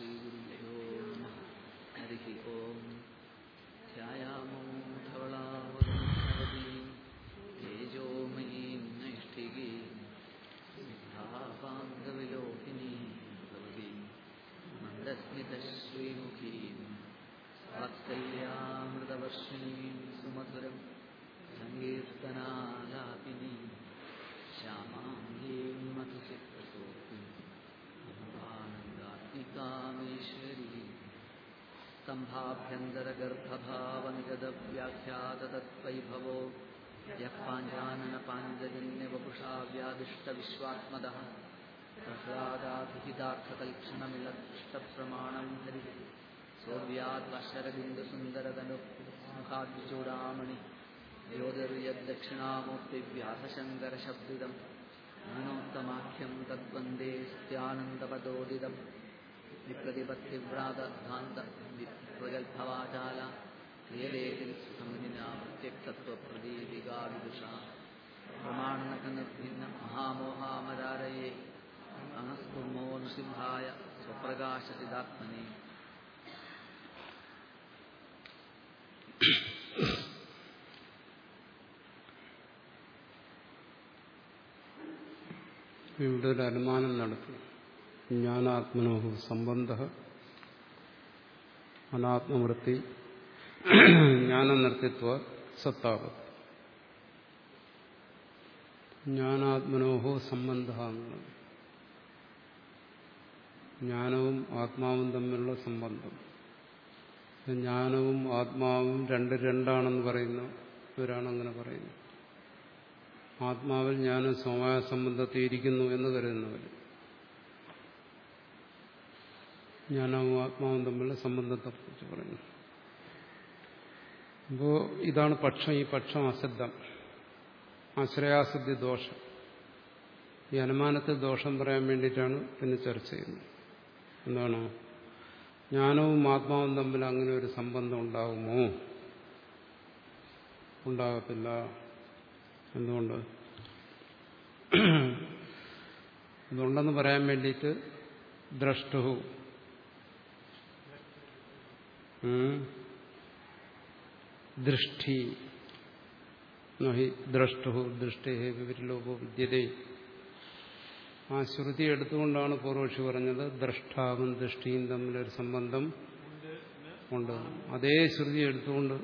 see सम्भाभ्यन्तरगर्भभावनिगदव्याख्याततत्वैभवो यः पाञ्जाननपाञ्जलन्यवपुषाव्यादिष्टविश्वात्मदः प्रह्लादात् हितार्थतलक्षणमिलदृष्टप्रमाणम् हरिः सोव्यात् अशरबिन्दुसुन्दरतनुमुखाद्विचोरामणि योधिर्यद्दक्षिणामूर्तिव्यासशङ्करशब्दिदम् अनोत्तमाख्यम् तद्वन्देऽस्त्यानन्दपदोदिदम् വിപ്രതിപത്തിവ്രാതാന്ത പ്രഗത്ഭവാചാല ഏതേതിൽ സംഹിന പ്രത്യക്തത്വപ്രദീപികാവിദുഷ പ്രമാണനകനിർഭിന്ന മഹാമോഹാമരാരയെ മനസ്കുർമോ നൃസിംഹായ സ്വപ്രകാശിതാത്മനെ ഇവിടെ ഒരു അനുമാനം നടത്തി ജ്ഞാനാത്മനോ സംബന്ധ അനാത്മവൃത്തി ജ്ഞാനനിർത്തിത്വ സത്താവ് ജ്ഞാനാത്മനോഹോ സംബന്ധ ജ്ഞാനവും ആത്മാവും തമ്മിലുള്ള സംബന്ധം. ജ്ഞാനവും ആത്മാവും രണ്ട് രണ്ടാണെന്ന് പറയുന്നു. ഇവരാണ് അങ്ങനെ പറയുന്നത്. ആത്മാവിൽ ജ്ഞാനം സമവായ സംബന്ധത്തിൽ ഇരിക്കുന്നു എന്ന് കരുതുന്നവർ ജ്ഞാനവും ആത്മാവും തമ്മിലുള്ള സംബന്ധത്തെക്കുറിച്ച് പറയുന്നു അപ്പോൾ ഇതാണ് പക്ഷം. ഈ പക്ഷം അസിദ്ധം ആശ്രയാസിദ്ധി ദോഷം. ഈ അനുമാനത്തിൽ ദോഷം പറയാൻ വേണ്ടിയിട്ടാണ് പിന്നെ ചർച്ച ചെയ്യുന്നത്. എന്താണ്? ജ്ഞാനവും ആത്മാവും തമ്മിൽ അങ്ങനെ ഒരു സംബന്ധം ഉണ്ടാകുമോ ഉണ്ടാകത്തില്ല. എന്തുകൊണ്ട്? ഇതുണ്ടെന്ന് പറയാൻ വേണ്ടിയിട്ട് ദ്രഷ്ടു ദൃഷ്ടി ദ്രഷ്ടു ദൃഷ്ടി വിവരലോകോ വിദ്യതേ. ആ ശ്രുതി എടുത്തുകൊണ്ടാണ് പൂർവക്ഷി പറഞ്ഞത് ദ്രഷ്ടാവും ദൃഷ്ടിയും തമ്മിലൊരു സംബന്ധം ഉണ്ട്. അതേ ശ്രുതി എടുത്തുകൊണ്ട്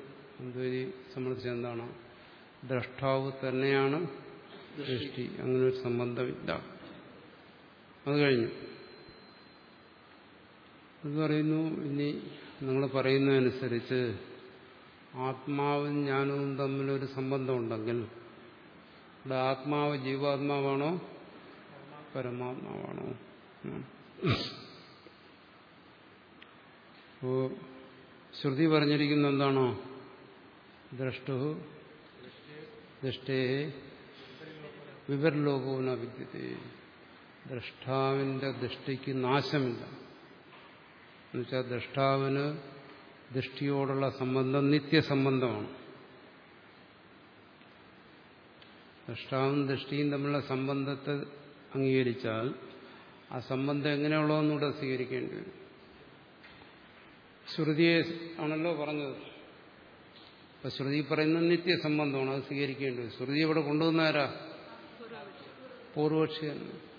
അദ്വൈതി സംബന്ധിച്ച് എന്താണ് ദ്രഷ്ടാവ് തന്നെയാണ് ദൃഷ്ടി. അങ്ങനെ ഒരു സംബന്ധമില്ല. അത് കഴിഞ്ഞു. അത് പറയുന്നു ഇനി നിങ്ങൾ പറയുന്നതനുസരിച്ച് ആത്മാവും ജ്ഞാനവും തമ്മിലൊരു സംബന്ധമുണ്ടെങ്കിൽ ഇവിടെ ആത്മാവ് ജീവാത്മാവാണോ പരമാത്മാവാണോ? അപ്പോ ശ്രുതി പറഞ്ഞിരിക്കുന്ന എന്താണോ? ദ്രഷ്ടു ദൃഷ്ടേ വിവരലോകവും വിദ്യത്തെ. ദ്രഷ്ടാവിന്റെ ദൃഷ്ടിക്ക് നാശമില്ല. എന്നുവെച്ചാൽ ദ്രഷ്ടാവിന് ദൃഷ്ടിയോടുള്ള സംബന്ധം നിത്യസംബന്ധമാണ്. ദ്രഷ്ടാവും ദൃഷ്ടിയും തമ്മിലുള്ള സംബന്ധത്തെ അംഗീകരിച്ചാൽ ആ സംബന്ധം എങ്ങനെയുള്ളതെന്നൂടെ സ്വീകരിക്കേണ്ടി വരും. ശ്രുതിയെ ആണല്ലോ പറഞ്ഞത്. അപ്പൊ ശ്രുതി പറയുന്നത് നിത്യസംബന്ധമാണ് അത് സ്വീകരിക്കേണ്ടി വരും. ശ്രുതി ഇവിടെ കൊണ്ടുവന്നാരാ പൂർവക്ഷിയാണ്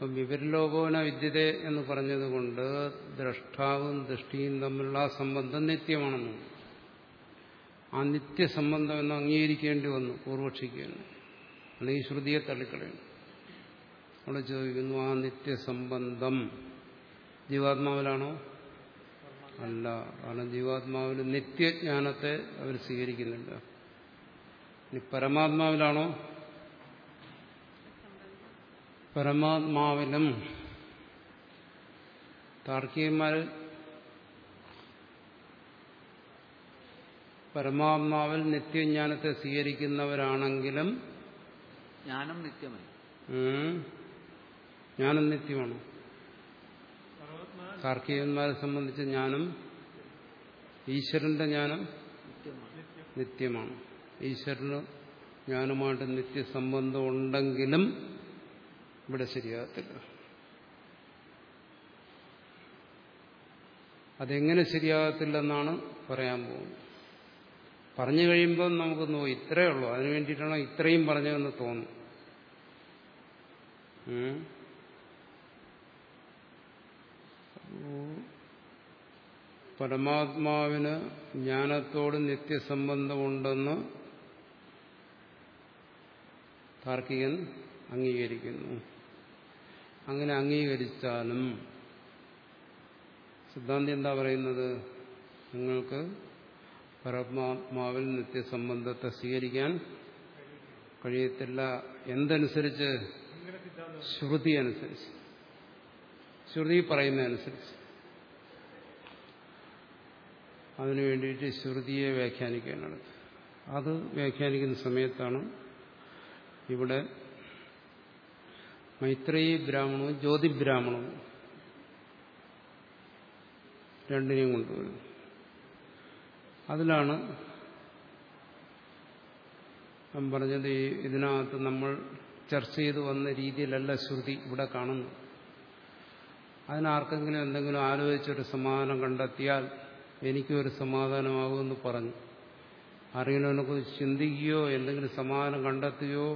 അപ്പം വിവരലോകോന വിദ്യത എന്ന് പറഞ്ഞതുകൊണ്ട് ദ്രഷ്ടാവും ദൃഷ്ടിയും തമ്മിലുള്ള സംബന്ധം നിത്യമാണെന്ന്. ആ നിത്യസംബന്ധം എന്ന് അംഗീകരിക്കേണ്ടി വന്നു പൂർവക്ഷിക്കുകയാണ് അല്ലെങ്കിൽ ശ്രുതിയെ തള്ളിക്കളയുന്നു. അവിടെ ചോദിക്കുന്നു ആ നിത്യസംബന്ധം ജീവാത്മാവിലാണോ? അല്ല കാരണം ജീവാത്മാവിന് നിത്യജ്ഞാനത്തെ അവർ സ്വീകരിക്കുന്നില്ല ഇനി പരമാത്മാവിലാണോ? പരമാത്മാവിലും താർക്കികന്മാർ പരമാത്മാവിൽ നിത്യജ്ഞാനത്തെ സ്വീകരിക്കുന്നവരാണെങ്കിലും ജ്ഞാനം നിത്യമല്ല. ജ്ഞാനം നിത്യമാണ്. താർക്കികന്മാരെ സംബന്ധിച്ച് ജ്ഞാനം ഈശ്വരന്റെ ജ്ഞാനം നിത്യമാണ്. ഈശ്വരന് ജ്ഞാനമായിട്ട് നിത്യസംബന്ധം ഉണ്ടെങ്കിലും ഇവിടെ ശരിയാകത്തില്ല. അതെങ്ങനെ ശരിയാകത്തില്ലെന്നാണ് പറയാൻ പോകുന്നത്. പറഞ്ഞു കഴിയുമ്പോൾ നമുക്ക് നോ ഇത്രയേ ഉള്ളൂ. അതിനു വേണ്ടിയിട്ടാണ് ഇത്രയും പറഞ്ഞതെന്ന് തോന്നും. പരമാത്മാവിന് ജ്ഞാനത്തോട് നിത്യസംബന്ധമുണ്ടെന്ന് താർക്കികൻ അംഗീകരിക്കുന്നു. അങ്ങനെ അംഗീകരിച്ചാലും. സിദ്ധാന്തി എന്താ പറയുന്നത്? നിങ്ങൾക്ക് പരമാത്മാവിൽ നിത്യസംബന്ധത്തെ സ്വീകരിക്കാൻ കഴിയത്തില്ല. എന്തനുസരിച്ച്? ശ്രുതി അനുസരിച്ച്. ശ്രുതി പറയുന്നതനുസരിച്ച്. അതിനു വേണ്ടിയിട്ട് ശ്രുതിയെ വ്യാഖ്യാനിക്കാനാണ്. അത് വ്യാഖ്യാനിക്കുന്ന സമയത്താണ് ഇവിടെ മൈത്രേയി ബ്രാഹ്മണവും ജ്യോതിബ്രാഹ്മണവും രണ്ടിനെയും കൊണ്ടുവരുന്നു. അതിലാണ് ഞാൻ പറഞ്ഞത് ഈ ഇതിനകത്ത് നമ്മൾ ചർച്ച ചെയ്ത് വന്ന രീതിയിലല്ല ശ്രുതി ഇവിടെ കാണുന്നു അതിനാർക്കെങ്കിലും എന്തെങ്കിലും ആലോചിച്ചൊരു സമാധാനം കണ്ടെത്തിയാൽ എനിക്കും ഒരു സമാധാനമാകുമെന്ന് പറഞ്ഞു. അറിയുന്നതിനെക്കുറിച്ച് ചിന്തിക്കുകയോ എന്തെങ്കിലും സമാധാനം കണ്ടെത്തുകയോ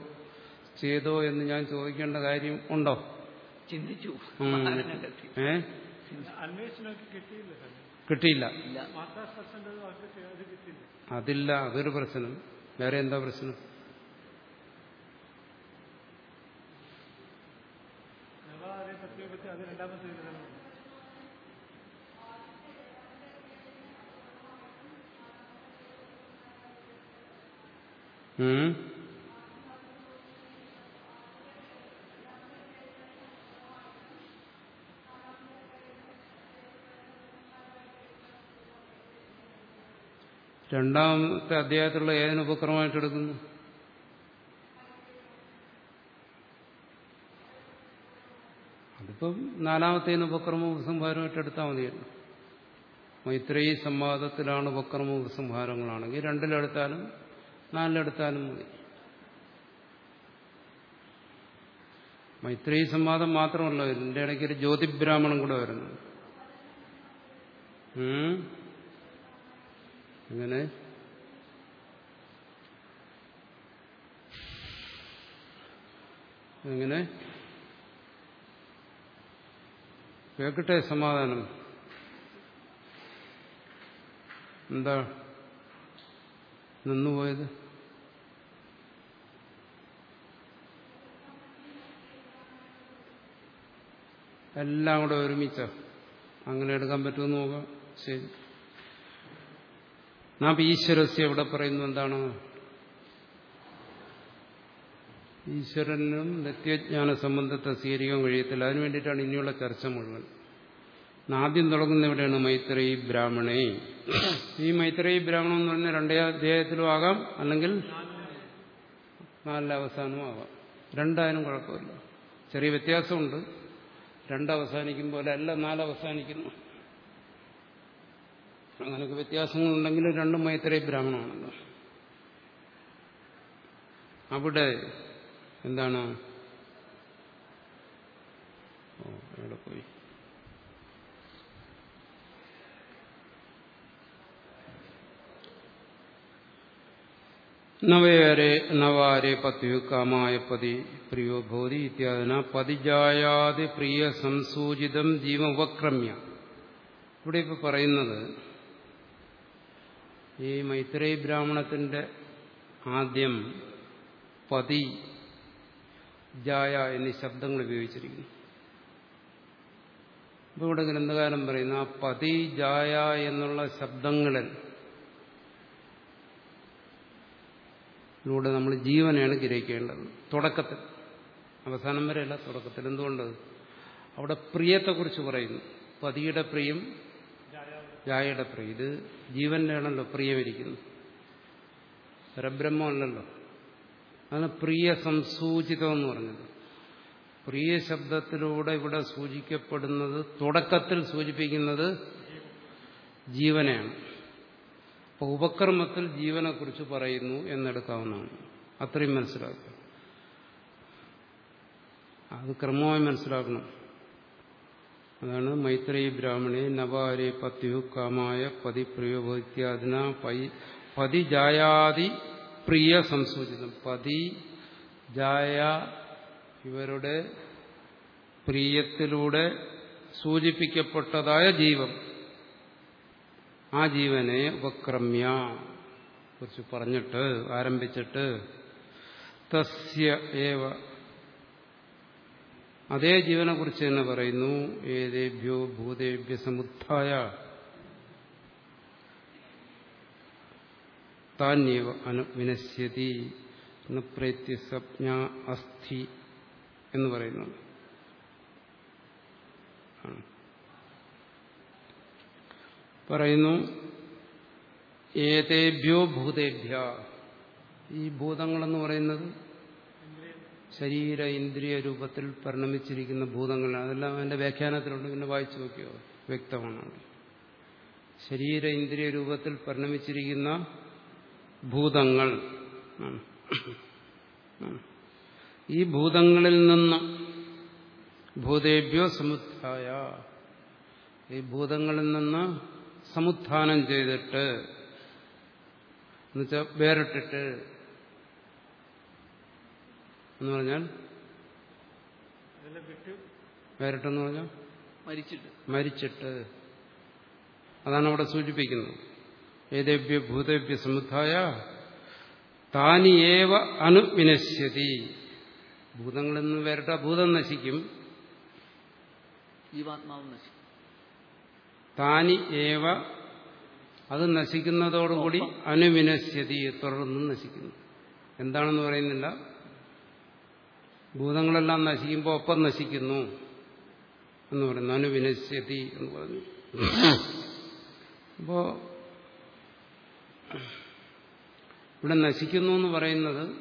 ചെയ്തോ എന്ന് ഞാൻ ചോദിക്കേണ്ട കാര്യം ഉണ്ടോ? ചിന്തിച്ചു. ഏ? കിട്ടിയില്ല കിട്ടിയില്ല. ഇല്ല. മാതാ സത്സംഗം അവർക്ക് അത് കിട്ടിയില്ല. അതില്ല. അതൊരു പ്രശ്നം. വേറെ എന്താ പ്രശ്നം? ഉം? രണ്ടാമത്തെ അധ്യായത്തിലുള്ള ഏതിന് ഉപക്രമമായിട്ട് എടുക്കുന്നു? അതിപ്പം നാലാമത്തേന് ഉപക്രമ ഉപസംഹാരമായിട്ട് എടുത്താൽ മതിയല്ലോ. മൈത്രേയി സംവാദത്തിലാണ് ഉപക്രമ ഉപസംഹാരങ്ങളാണെങ്കിൽ രണ്ടിലെടുത്താലും നാലിലെടുത്താലും മതി. മൈത്രേയി സംവാദം മാത്രമല്ല ഇതിന്റെ ഇടയ്ക്ക് ഒരു ജ്യോതിബ്രാഹ്മണം കൂടെ വരുന്നു. അങ്ങനെ എങ്ങനെ? കേൾക്കട്ടെ സമാധാനം. എന്താ? നിന്നുപോയത് എല്ലാം കൂടെ ഒരുമിച്ച? അങ്ങനെ എടുക്കാൻ പറ്റുമെന്ന് നോക്കാം. ശരി. നാം ഈശ്വരസ്യ ഇവിടെ പറയുന്നു എന്താണ്? ഈശ്വരനും നിത്യജ്ഞാന സംബന്ധത്തെ സ്വീകരിക്കാൻ കഴിയത്തില്ല. അതിനു വേണ്ടിയിട്ടാണ് ഇനിയുള്ള ചർച്ച മുഴുവൻ. ആദ്യം തുടങ്ങുന്ന എവിടെയാണ്? മൈത്രേയി ബ്രാഹ്മണേ. ഈ മൈത്രേയി ബ്രാഹ്മണം എന്ന് പറഞ്ഞാൽ രണ്ടേ അധ്യായത്തിലും ആകാം. അല്ലെങ്കിൽ നാലിലെ അവസാനവും ആകാം. രണ്ടായാലും കുഴപ്പമില്ല. ചെറിയ വ്യത്യാസമുണ്ട്. രണ്ടവസാനിക്കും പോലെ അല്ല നാല് അവസാനിക്കുന്നു. അങ്ങനെയൊക്കെ വ്യത്യാസങ്ങളുണ്ടെങ്കിൽ രണ്ടും മൈത്രേ ബ്രാഹ്മണമാണല്ലോ അവിടെ എന്താണ്? അവിടെ പോയി. നവയേരെ നവാരെ പത്യു കാമായ പതി പ്രിയോ ഭൂതി ഇത്യാദിന പതിജായാതി പ്രിയ സംസൂചിതം ജീവ ഉപക്രമ്യ. ഇവിടെ ഇപ്പൊ പറയുന്നത് ഈ മൈത്രേയി ബ്രാഹ്മണത്തിന്റെ ആദ്യം പതി ജായ എന്നീ ശബ്ദങ്ങൾ ഉപയോഗിച്ചിരിക്കുന്നു. അപ്പോൾ ഇവിടെ ഗ്രന്ഥകാരൻ പറയുന്ന ആ പതി ജായ എന്നുള്ള ശബ്ദങ്ങളിൽ ഇതിലൂടെ നമ്മൾ ജീവനെയാണ് ഗ്രഹിക്കേണ്ടത്. തുടക്കത്തിൽ അവസാനം വരെയല്ല തുടക്കത്തിൽ. എന്തുകൊണ്ട് അവിടെ പ്രിയത്തെക്കുറിച്ച് പറയുന്നു. പതിയുടെ പ്രിയം ജായയുടെ പ്രിയ. ഇത് ജീവനിലാണല്ലോ പ്രിയമിരിക്കുന്നത്. പരബ്രഹ്മമല്ലല്ലോ. അതാണ് പ്രിയ സംസൂചിതം എന്ന് പറഞ്ഞത്. പ്രിയ ശബ്ദത്തിലൂടെ ഇവിടെ സൂചിക്കപ്പെടുന്നത് തുടക്കത്തിൽ സൂചിപ്പിക്കുന്നത് ജീവനെയാണ്. അപ്പോൾ ഉപക്രമത്തിൽ ജീവനെക്കുറിച്ച് പറയുന്നു എന്നെടുക്കാവുന്നതാണ്. അത്രയും മനസ്സിലാക്കുക. അത് ക്രമമായി മനസ്സിലാക്കണം. അതാണ് മൈത്രേയി ബ്രാഹ്മണെ നവാരെ പത്യു കാമായ പതി പ്രിയോഭിത്യാദിന പതി ജായാതി പ്രിയ സംസൂചിതം. പതി ജായ ഇവരുടെ പ്രിയത്തിലൂടെ സൂചിപ്പിക്കപ്പെട്ടതായ ജീവൻ ആ ജീവനെ ഉപക്രമ്യ കുറിച്ച് പറഞ്ഞിട്ട് ആരംഭിച്ചിട്ട് തസ്യ ഏവ അതേ ജീവനെ കുറിച്ച് തന്നെ പറയുന്നു ഏതേഭ്യോ ഭൂതേഭ്യ സമുദ്ധായ താന്യവ അനുവിനശ്യതി പ്രത്യസജ്ഞ അസ്ഥി എന്ന് പറയുന്നത് പറയുന്നു ഏതേഭ്യോ ഭൂതേഭ്യ. ഈ ഭൂതങ്ങളെന്ന് പറയുന്നത് ശരീര ഇന്ദ്രിയ രൂപത്തിൽ പരിണമിച്ചിരിക്കുന്ന ഭൂതങ്ങൾ അതെല്ലാം അതിന്റെ വ്യാഖ്യാനത്തിലുണ്ട്. പിന്നെ വായിച്ചു നോക്കിയോ? വ്യക്തമാണ്. ശരീര ഇന്ദ്രിയ രൂപത്തിൽ പരിണമിച്ചിരിക്കുന്ന ഭൂതങ്ങൾ. ഈ ഭൂതങ്ങളിൽ നിന്ന് ഭൂതേഭ്യോ സമുദ്ധായ ഈ ഭൂതങ്ങളിൽ നിന്ന് സമുത്ഥാനം ചെയ്തിട്ട് എന്നുവെച്ചാൽ വേറിട്ടിട്ട് എന്ന് പറഞ്ഞാൽ? വേറിട്ടെന്ന് പറഞ്ഞാൽ മരിച്ചിട്ട്. മരിച്ചിട്ട്. അതാണ് അവിടെ സൂചിപ്പിക്കുന്നത്. ഏതേഭ്യ ഭൂതേഭ്യ സമുദ്ധായ താനിയേവ അനുവിനശ്യതി ഭൂതങ്ങളിൽ നിന്ന് വേറിട്ട ഭൂതം നശിക്കും. ജീവാത്മാവ് നശിക്കും. താനി ഏവ അത് നശിക്കുന്നതോടുകൂടി അനുവിനശ്യതി തുടർന്നും നശിക്കുന്നു. എന്താണെന്ന് പറയുന്നില്ല? ഭൂതങ്ങളെല്ലാം നശിക്കുമ്പോൾ ഒപ്പം നശിക്കുന്നു എന്ന് പറയുന്നു. അനുവിനശ്യതി എന്ന് പറഞ്ഞു. അപ്പോ ഇവിടെ നശിക്കുന്നു എന്ന് പറയുന്നത്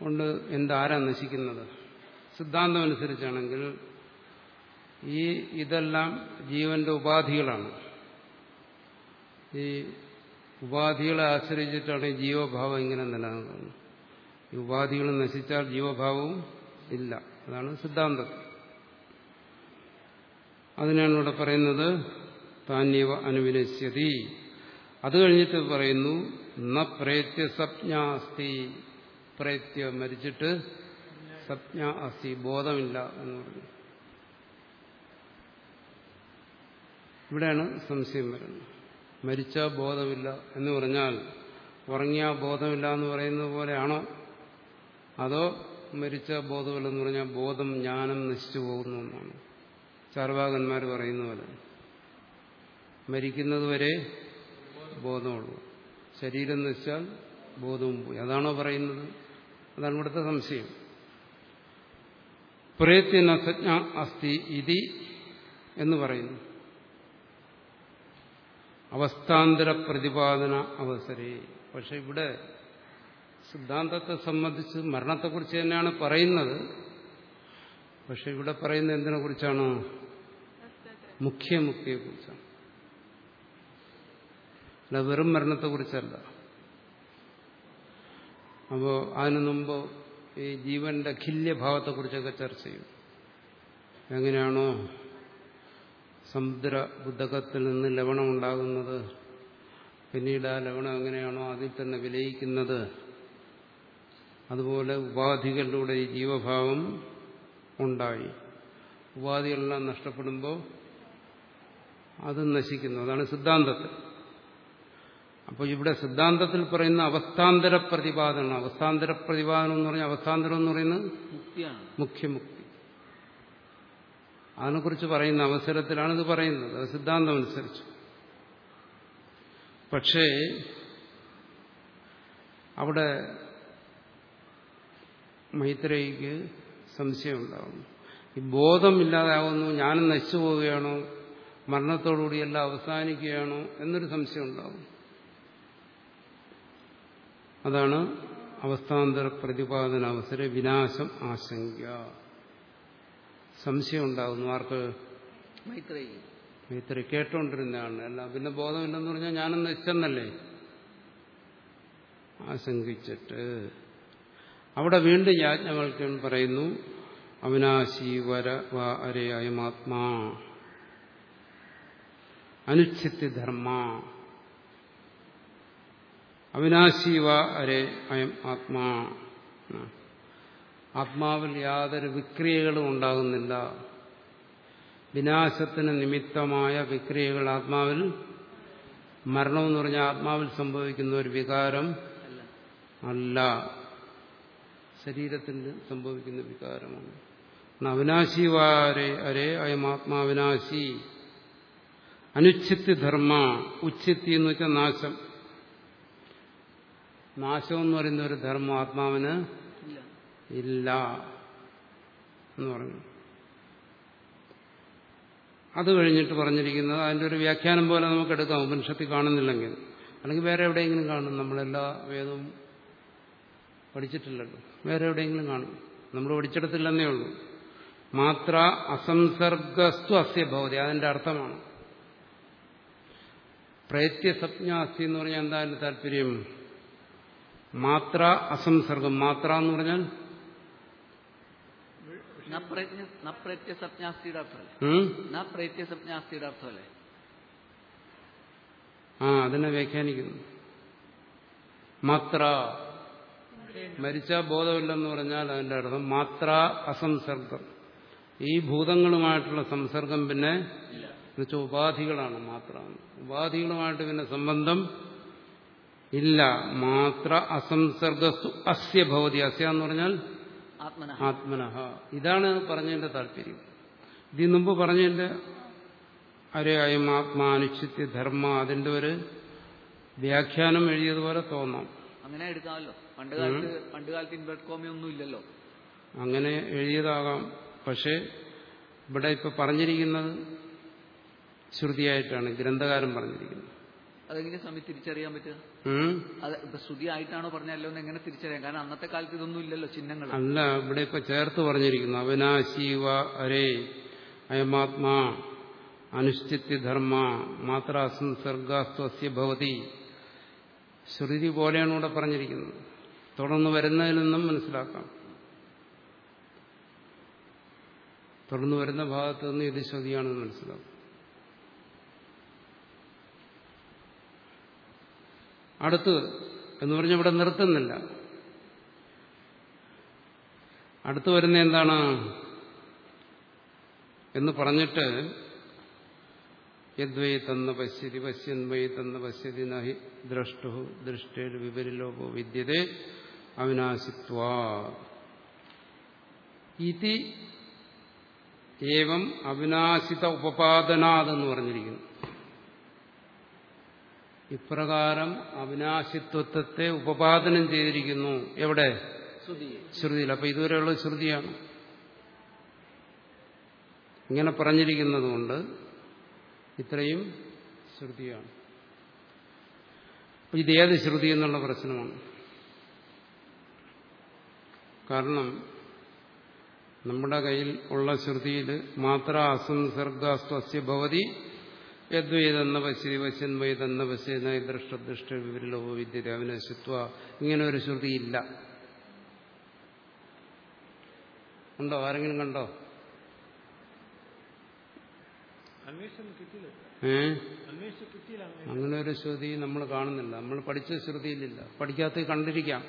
കൊണ്ട് എന്താരാ നശിക്കുന്നത്? സിദ്ധാന്തം അനുസരിച്ചാണെങ്കിൽ ഈ ഇതെല്ലാം ജീവന്റെ ഉപാധികളാണ്. ഈ ഉപാധികളെ ആശ്രയിച്ചിട്ടാണ് ജീവഭാവം ഇങ്ങനെ നിലനിൽക്കുന്നത്. ഈ ഉപാധികൾ നശിച്ചാൽ ജീവഭാവവും ഇല്ല. അതാണ് സിദ്ധാന്തം. അതിനാണ് ഇവിടെ പറയുന്നത് താന്യവ അനുവിനശ്യതി. അത് കഴിഞ്ഞിട്ട് പറയുന്നു ന പ്രേത്യ സപ്ഞ പ്രേത്യ മരിച്ചിട്ട് സപ്ഞ അസ്ഥി ബോധമില്ല എന്ന് പറഞ്ഞു. ഇവിടെയാണ് സംശയം വരുന്നത്. മരിച്ച ബോധമില്ല എന്ന് പറഞ്ഞാൽ ഉറങ്ങിയ ബോധമില്ല എന്ന് പറയുന്നത് പോലെയാണോ? അതോ മരിച്ച ബോധമില്ലെന്ന് പറഞ്ഞാൽ ബോധം ജ്ഞാനം നശിച്ചു പോകുന്നു എന്നാണ് ചാർവാകന്മാർ പറയുന്ന പോലെ മരിക്കുന്നതുവരെ ബോധമുള്ളൂ. ശരീരം നശിച്ചാൽ ബോധവും പോയി. അതാണോ പറയുന്നത്? അതാണ് ഇവിടുത്തെ സംശയം. പ്രയത്നസജ്ഞ അസ്ഥി ഇതി എന്ന് പറയുന്നു. അവസ്ഥാന്തര പ്രതിപാദന അവസരേ. പക്ഷെ ഇവിടെ സിദ്ധാന്തത്തെ സംബന്ധിച്ച് മരണത്തെക്കുറിച്ച് തന്നെയാണ് പറയുന്നത്. പക്ഷെ ഇവിടെ പറയുന്നത് എന്തിനെ കുറിച്ചാണ് മുഖ്യമുക്തിയെക്കുറിച്ചാണ്. അല്ല വെറും മരണത്തെക്കുറിച്ചല്ല. അപ്പോൾ അതിനു മുമ്പ് ഈ ജീവന്റെ ഖില്യഭാവത്തെക്കുറിച്ചൊക്കെ ചർച്ച ചെയ്യും. എങ്ങനെയാണോ സമുദ്ര ബുദ്ധകത്തിൽ നിന്ന് ലവണം ഉണ്ടാകുന്നത് പിന്നീട് ആ ലവണം എങ്ങനെയാണോ അതിൽ തന്നെ വിലയിക്കുന്നത് അതുപോലെ ഉപാധികളിലൂടെ ഈ ജീവഭാവം ഉണ്ടായി. ഉപാധികളെല്ലാം നഷ്ടപ്പെടുമ്പോൾ അത് നശിക്കുന്നു. അതാണ് സിദ്ധാന്തത്തിൽ അപ്പോൾ ഇവിടെ സിദ്ധാന്തത്തിൽ പറയുന്ന അവസ്ഥാന്തര പ്രതിപാദനം അവസ്ഥാന്തര പ്രതിപാദനം എന്ന് പറഞ്ഞാൽ അവസ്ഥാന്തരം എന്ന് പറയുന്നത് മുഖ്യമുക്തി അതിനെക്കുറിച്ച് പറയുന്ന അവസരത്തിലാണ് ഇത് പറയുന്നത്. അത് സിദ്ധാന്തം അനുസരിച്ച്. പക്ഷേ അവിടെ മൈത്രേയിക്ക് സംശയമുണ്ടാകുന്നു ഈ ബോധം ഇല്ലാതാകുന്നു ഞാനും നശിച്ചു പോവുകയാണോ മരണത്തോടുകൂടി എല്ലാം അവസാനിക്കുകയാണോ എന്നൊരു സംശയം ഉണ്ടാകും അതാണ് അവസ്ഥാന്തര പ്രതിപാദന അവസര വിനാശം ആശങ്ക. സംശയം ഉണ്ടാകുന്നു ആർക്ക്? മൈത്രേയി. മൈത്രി കേട്ടോണ്ടിരുന്നതാണ്. അല്ല പിന്നെ ബോധമില്ലെന്ന് പറഞ്ഞാൽ ഞാനും നശിച്ചെന്നല്ലേ? ആശങ്കിച്ചിട്ട്. അവിടെ വീണ്ടും യാജ്ഞവൽക്കൻ പറയുന്നു അവിനാശി വര വ അരേ അയമാത്മാ അനുച്ഛിത്തി ധർമ്മ അവിനാശി വ അരേ അയം ആത്മാ. ആത്മാവിൽ യാതൊരു വിക്രിയകളും ഉണ്ടാകുന്നില്ല. വിനാശത്തിന് നിമിത്തമായ വിക്രിയകൾ ആത്മാവിൽ മരണമെന്ന് പറഞ്ഞാൽ ആത്മാവിൽ സംഭവിക്കുന്ന ഒരു വികാരം അല്ല. അല്ല ശരീരത്തിൽ സംഭവിക്കുന്ന വികാരമാണ്. അവിനാശി വാരേ അരേ അയം ആത്മാവിനാശി. അനുച്ഛിത്തി ധർമ്മ ഉച്ചിത്തി എന്ന് വെച്ചാൽ നാശം. നാശം എന്ന് പറയുന്ന ഒരു ധർമ്മം ആത്മാവിന് ഇല്ല എന്ന് പറഞ്ഞു. അത് കഴിഞ്ഞിട്ട് പറഞ്ഞിരിക്കുന്നത് അതിന്റെ ഒരു വ്യാഖ്യാനം പോലെ നമുക്ക് എടുക്കാം. ഉപനിഷത്തിൽ കാണുന്നില്ലെങ്കിൽ. അല്ലെങ്കിൽ വേറെ എവിടെയെങ്കിലും കാണും. നമ്മളെല്ലാ വേദവും പഠിച്ചിട്ടില്ലല്ലോ. വേറെ എവിടെയെങ്കിലും കാണും. നമ്മൾ പഠിച്ചെടുത്തില്ലെന്നേ ഉള്ളൂ. മാത്ര അസംസർഗസ്തു അസ്യ ഭവതി. അതിന്റെ അർത്ഥമാണ്. പ്രയത്യസജ്ഞ അസ്ഥി എന്ന് പറഞ്ഞാൽ എന്താ അതിന്റെ താല്പര്യം? മാത്ര അസംസർഗം. മാത്ര എന്ന് പറഞ്ഞാൽ? ആ അതിനെ വ്യാഖ്യാനിക്കുന്നു. മാത്ര മരിച്ച ബോധമില്ലെന്ന് പറഞ്ഞാൽ അതിന്റെ അർത്ഥം മാത്ര അസംസർഗം. ഈ ഭൂതങ്ങളുമായിട്ടുള്ള സംസർഗം പിന്നെ എന്നുവെച്ചാൽ ഉപാധികളാണ് മാത്ര. ഉപാധികളുമായിട്ട് പിന്നെ സംബന്ധം ഇല്ല. മാത്ര അസംസർഗസ്തു അസ്യ ഭവതി. അസ്യ എന്ന് പറഞ്ഞാൽ ആത്മന ആത്മനഹ. ഇതാണ് പറഞ്ഞതിന്റെ താല്പര്യം. ഇതിന് മുമ്പ് പറഞ്ഞതിന്റെ അരയായും ആത്മാനുഷ്യത്യ ധർമ്മ അതിന്റെ ഒരു വ്യാഖ്യാനം എഴുതിയതുപോലെ തോന്നാം. അങ്ങനെ എടുക്കാമല്ലോ. പണ്ട് കാലത്ത് പണ്ട് കാലത്ത് ഇൻവേർട്ട് കോമി ഒന്നും ഇല്ലല്ലോ. അങ്ങനെ എഴുതിയതാകാം. പക്ഷേ ഇവിടെ ഇപ്പൊ പറഞ്ഞിരിക്കുന്നത് ശ്രുതിയായിട്ടാണ് ഗ്രന്ഥകാരൻ പറഞ്ഞിരിക്കുന്നത്. അതെങ്ങനെ സമയത്ത് തിരിച്ചറിയാൻ പറ്റുക? അത് ഇപ്പൊ ശ്രുതി ആയിട്ടാണോ പറഞ്ഞല്ലോ എന്ന് എങ്ങനെ തിരിച്ചറിയാം? കാരണം അന്നത്തെ കാലത്ത് ഇതൊന്നും ഇല്ലല്ലോ ചിഹ്നങ്ങൾ അല്ല ഇവിടെ ഇപ്പൊ ചേർത്ത് പറഞ്ഞിരിക്കുന്നു. അവനാശീവ അരേ അയമാത്മാ അനുഷ്ഠിത്യധർമ്മ മാത്ര അസംസർഗാസ്വസ്യ ഭവതി. ശ്രുതി പോലെയാണ് ഇവിടെ പറഞ്ഞിരിക്കുന്നത്. തുടർന്ന് വരുന്നതിൽ നിന്നും മനസ്സിലാക്കാം. തുടർന്ന് വരുന്ന ഭാഗത്ത് നിന്ന് ഇത് ശ്രുതിയാണെന്ന് മനസ്സിലാക്കും. അടുത്ത് എന്ന് പറഞ്ഞാൽ ഇവിടെ നിർത്തുന്നില്ല. അടുത്ത് വരുന്ന എന്താണ്? എന്ന് പറഞ്ഞിട്ട് യദ്വൈ തന്ന പശ്യതി പശ്യന്മയി തന്ന പശ്യതി നഹി ദ്രഷ്ടു ദൃഷ്ടേർ വിപരിലോപോ വിദ്യതേ അവിനാശിത്വ. ഇതി ഏവം അവിനാശിത ഉപപാദനാതെന്ന് പറഞ്ഞിരിക്കുന്നു. ഇപ്രകാരം അവിനാശിത്വത്തെ ഉപപാദനം ചെയ്തിരിക്കുന്നു. എവിടെ? ശ്രുതി ശ്രുതിയിൽ. അപ്പൊ ഇതുവരെയുള്ള ശ്രുതിയാണ്. ഇങ്ങനെ പറഞ്ഞിരിക്കുന്നതുകൊണ്ട് ഇത്രയും ശ്രുതിയാണ്. ഇത് ഏത് ശ്രുതി എന്നുള്ള പ്രശ്നമാണ്. കാരണം നമ്മുടെ കയ്യിൽ ഉള്ള ശ്രുതിയിൽ മാത്ര അസംസർഗാസ്വസ്യ ഭവതി യദ്വൈതെന്ന പശ്യതി പശ്യൻ വൈതെന്ന പശ്യന ദൃഷ്ടദൃഷ്ട വിവരിലോ വിദ്യത അവിനശിത്വ ഇങ്ങനെ ഒരു ശ്രുതിയില്ല ഉണ്ടോ? ആരെങ്കിലും കണ്ടോ അന്വേഷണം കിട്ടിയില്ല ഏ? അങ്ങനെ. ഒരു ശ്രുതി നമ്മൾ കാണുന്നില്ല. നമ്മൾ പഠിച്ച ശ്രുതിയിലില്ല. പഠിക്കാത്ത കണ്ടിരിക്കാം.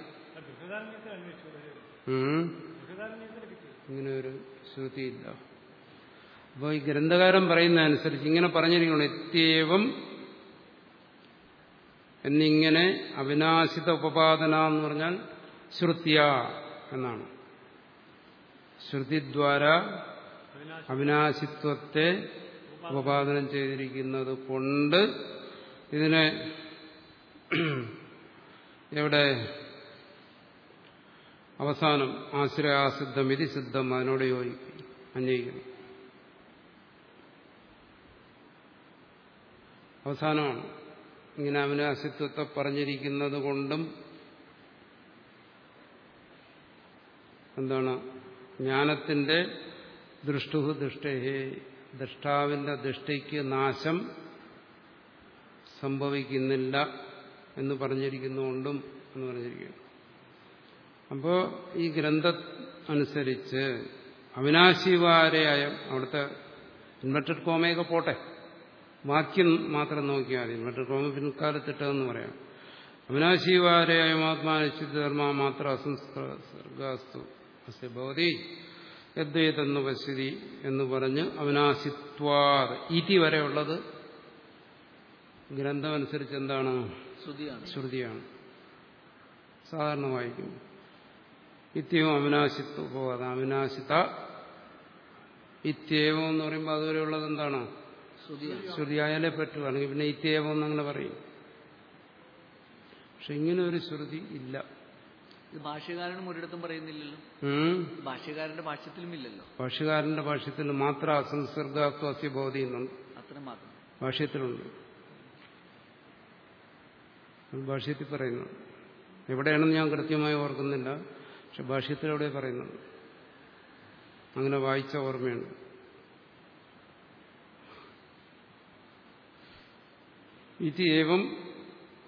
ഇങ്ങനെ ഒരു ശ്രുതിയില്ല. അപ്പോൾ ഈ ഗ്രന്ഥകാരൻ പറയുന്ന അനുസരിച്ച് ഇങ്ങനെ പറഞ്ഞിരിക്കണം ഇത്യവം എന്നിങ്ങനെ അവിനാശിത ഉപപാദന എന്ന് പറഞ്ഞാൽ ശ്രുത്യ എന്നാണ്. ശ്രുതിദ്വാര അവിനാശിത്വത്തെ ഉപപാദനം ചെയ്തിരിക്കുന്നത് കൊണ്ട് ഇതിനെ എവിടെ അവസാനം ആശ്രയാസിദ്ധം ഇതി സിദ്ധം അതിനോട് യോജിക്കും അന്വയിക്കുന്നു. അവസാനമാണ്. ഇങ്ങനെ അവിനാശിത്വത്തെ പറഞ്ഞിരിക്കുന്നത് കൊണ്ടും എന്താണ്? ജ്ഞാനത്തിന്റെ ദൃഷ്ടുഹു ദൃഷ്ടേഹേ ദൃഷ്ടാവിന്റെ ദൃഷ്ടിക്ക് നാശം സംഭവിക്കുന്നില്ല എന്ന് പറഞ്ഞിരിക്കുന്നുകൊണ്ടും എന്ന് പറഞ്ഞിരിക്കുകയാണ് അപ്പോ ഈ ഗ്രന്ഥ അനുസരിച്ച് അവിനാശിവാരയായ അവിടുത്തെ ഇൻവെർട്ടഡ് കോമയൊക്കെ പോട്ടെ. വാക്യം മാത്രം നോക്കിയാൽ മതി. ഇൻവെർട്ടഡ് കോമ പിൻകാലത്തിട്ടതെന്ന് പറയാം. അവിനാശിവാരയായ ആത്മാനിശ്ചിതധർമ്മ മാത്രം അസംസ്കർഗാസ്തു അസ്യ ഭവതി. യദ്വൈതെന്ന് വസ്തുതി എന്ന് പറഞ്ഞ് അവിനാശിത്വാർ. ഇതി വരെയുള്ളത് ഗ്രന്ഥമനുസരിച്ച് എന്താണ്? ശ്രുതിയാണ്. ശ്രുതിയാണ്. സാധാരണ വായിക്കും. ഇത്യവും അവിനാശിത്വ പോകാതെ അവിനാശിത ഇത്യവം എന്ന് പറയുമ്പോൾ അതുവരെയുള്ളത് എന്താണ്? ശ്രുതിയായാലേ പറ്റൂ. അല്ലെങ്കിൽ പിന്നെ ഇത്യവം എന്നങ്ങനെ പറയും. പക്ഷെ ഇങ്ങനെ ഒരു ശ്രുതി ഇല്ല. ഇത് ഭാഷ്യകാരനും ഒരിടത്തും പറയുന്നില്ലല്ലോ. ഭാഷ്യകാരന്റെ ഭാഷ്യത്തിലും ഇല്ലല്ലോ ഭാഷ്യകാരന്റെ ഭാഷ്യത്തിൽ മാത്രം അസംസർഗാത്വ ബോധി എന്നുണ്ട് അത്ര മാത്രം. ഭാഷ്യത്തിലുണ്ട്. ഭാഷ്യത്തിൽ പറയുന്നു. എവിടെയാണെന്ന് ഞാൻ കൃത്യമായി ഓർക്കുന്നില്ല. പക്ഷെ ഭാഷ്യത്തിൽ എവിടെ പറയുന്നുണ്ട് അങ്ങനെ വായിച്ച ഓർമ്മയുണ്ട്. ഇത് ഏവം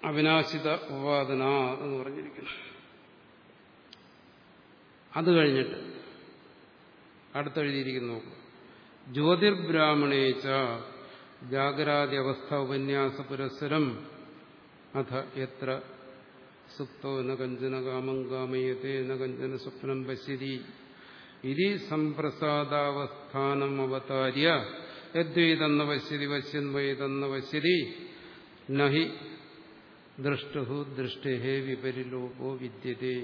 അവിനാശിത ഉപാദന എന്ന് പറഞ്ഞിരിക്കുന്നു. അത് കഴിഞ്ഞിട്ട് അടുത്തെഴുതിയിരിക്കുന്നു ജ്യോതിർബ്രാഹ്മണേച്ച ജാഗരാതി അവസ്ഥ ഉപന്യാസ പുരസ്സരം അഥ എത്ര സുപ്തോ ന കാമം കാമയത്തെ ന സ്വപ്നം പശ്യതി. ഇതി സംപ്രസാദാവസ്ഥാനം അവതാര്യ യദ്വൈതന്ന പശ്യതി പശ്യൻ വൈതന്ന പശ്യതി. നഹി ദൃഷ്ടു ദൃഷ്ടേ വിപരിലോപോ വിദ്യതേ.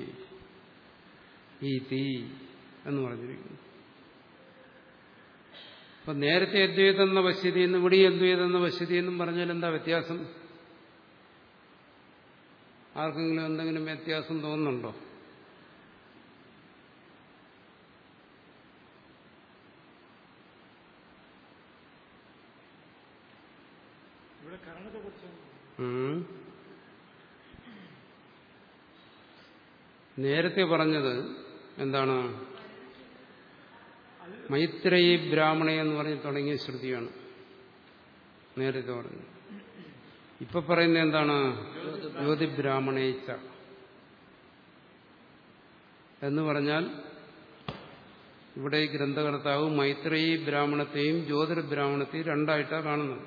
ഈതി എന്ന് പറഞ്ഞിരിക്കുന്നു. അപ്പൊ നേരത്തെ അദ്വൈതെന്ന വശ്യതി എന്നും ഇവിടെ അദ്വൈതെന്ന വശ്യതി എന്നും പറഞ്ഞാൽ എന്താ വ്യത്യാസം? ആർക്കെങ്കിലും എന്തെങ്കിലും വ്യത്യാസം തോന്നുന്നുണ്ടോ. നേരത്തെ പറഞ്ഞത് എന്താണ്? മൈത്രേയി ബ്രാഹ്മണ എന്ന് പറഞ്ഞ് തുടങ്ങിയ ശ്രുതിയാണ്. നേരത്തെ പറഞ്ഞു ഇപ്പൊ പറയുന്നത് എന്താണ്? ജ്യോതിബ്രാഹ്മണേച്ച എന്ന് പറഞ്ഞാൽ ഇവിടെ ഈ ഗ്രന്ഥകർത്താവ് മൈത്രേയി ബ്രാഹ്മണത്തെയും ജ്യോതിർബ്രാഹ്മണത്തെയും രണ്ടായിട്ടാണ് കാണുന്നത്.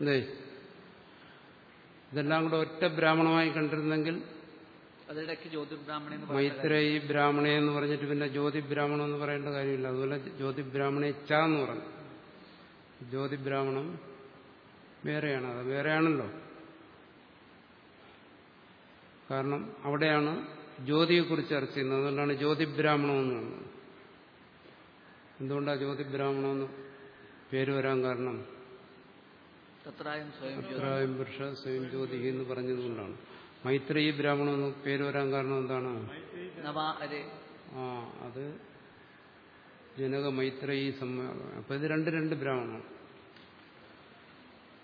അല്ലേ? ഇതെല്ലാം കൂടെ ഒറ്റ ബ്രാഹ്മണമായി കണ്ടിരുന്നെങ്കിൽ അതിടയ്ക്ക് ജ്യോതിബ്രാഹ്മണ മൈത്രേയി ബ്രാഹ്മണ എന്ന് പറഞ്ഞിട്ട് പിന്നെ ജ്യോതി ബ്രാഹ്മണം എന്ന് പറയേണ്ട കാര്യമില്ല. അതുപോലെ ജ്യോതി ബ്രാഹ്മണേ ച എന്ന് പറഞ്ഞു. ജ്യോതി ബ്രാഹ്മണം വേറെയാണ്. അത് വേറെയാണല്ലോ. കാരണം അവിടെയാണ് ജ്യോതിയെക്കുറിച്ച് ചർച്ച ചെയ്യുന്നത്. അതുകൊണ്ടാണ് ജ്യോതി ബ്രാഹ്മണം എന്ന് പറഞ്ഞത്. എന്തുകൊണ്ടാണ് ജ്യോതി ബ്രാഹ്മണം എന്ന് പേര് വരാൻ കാരണം? തത്രായം പുരുഷ സ്വയം ജ്യോതി എന്ന് പറഞ്ഞതുകൊണ്ടാണ്. മൈത്രേയി ബ്രാഹ്മണ എന്ന് പേര് വരാൻ കാരണം എന്താണ്? ആ അത് ജനക മൈത്രേയി സമ്മേളനം അപ്പൊ ഇത് രണ്ട് രണ്ട് ബ്രാഹ്മണാണ്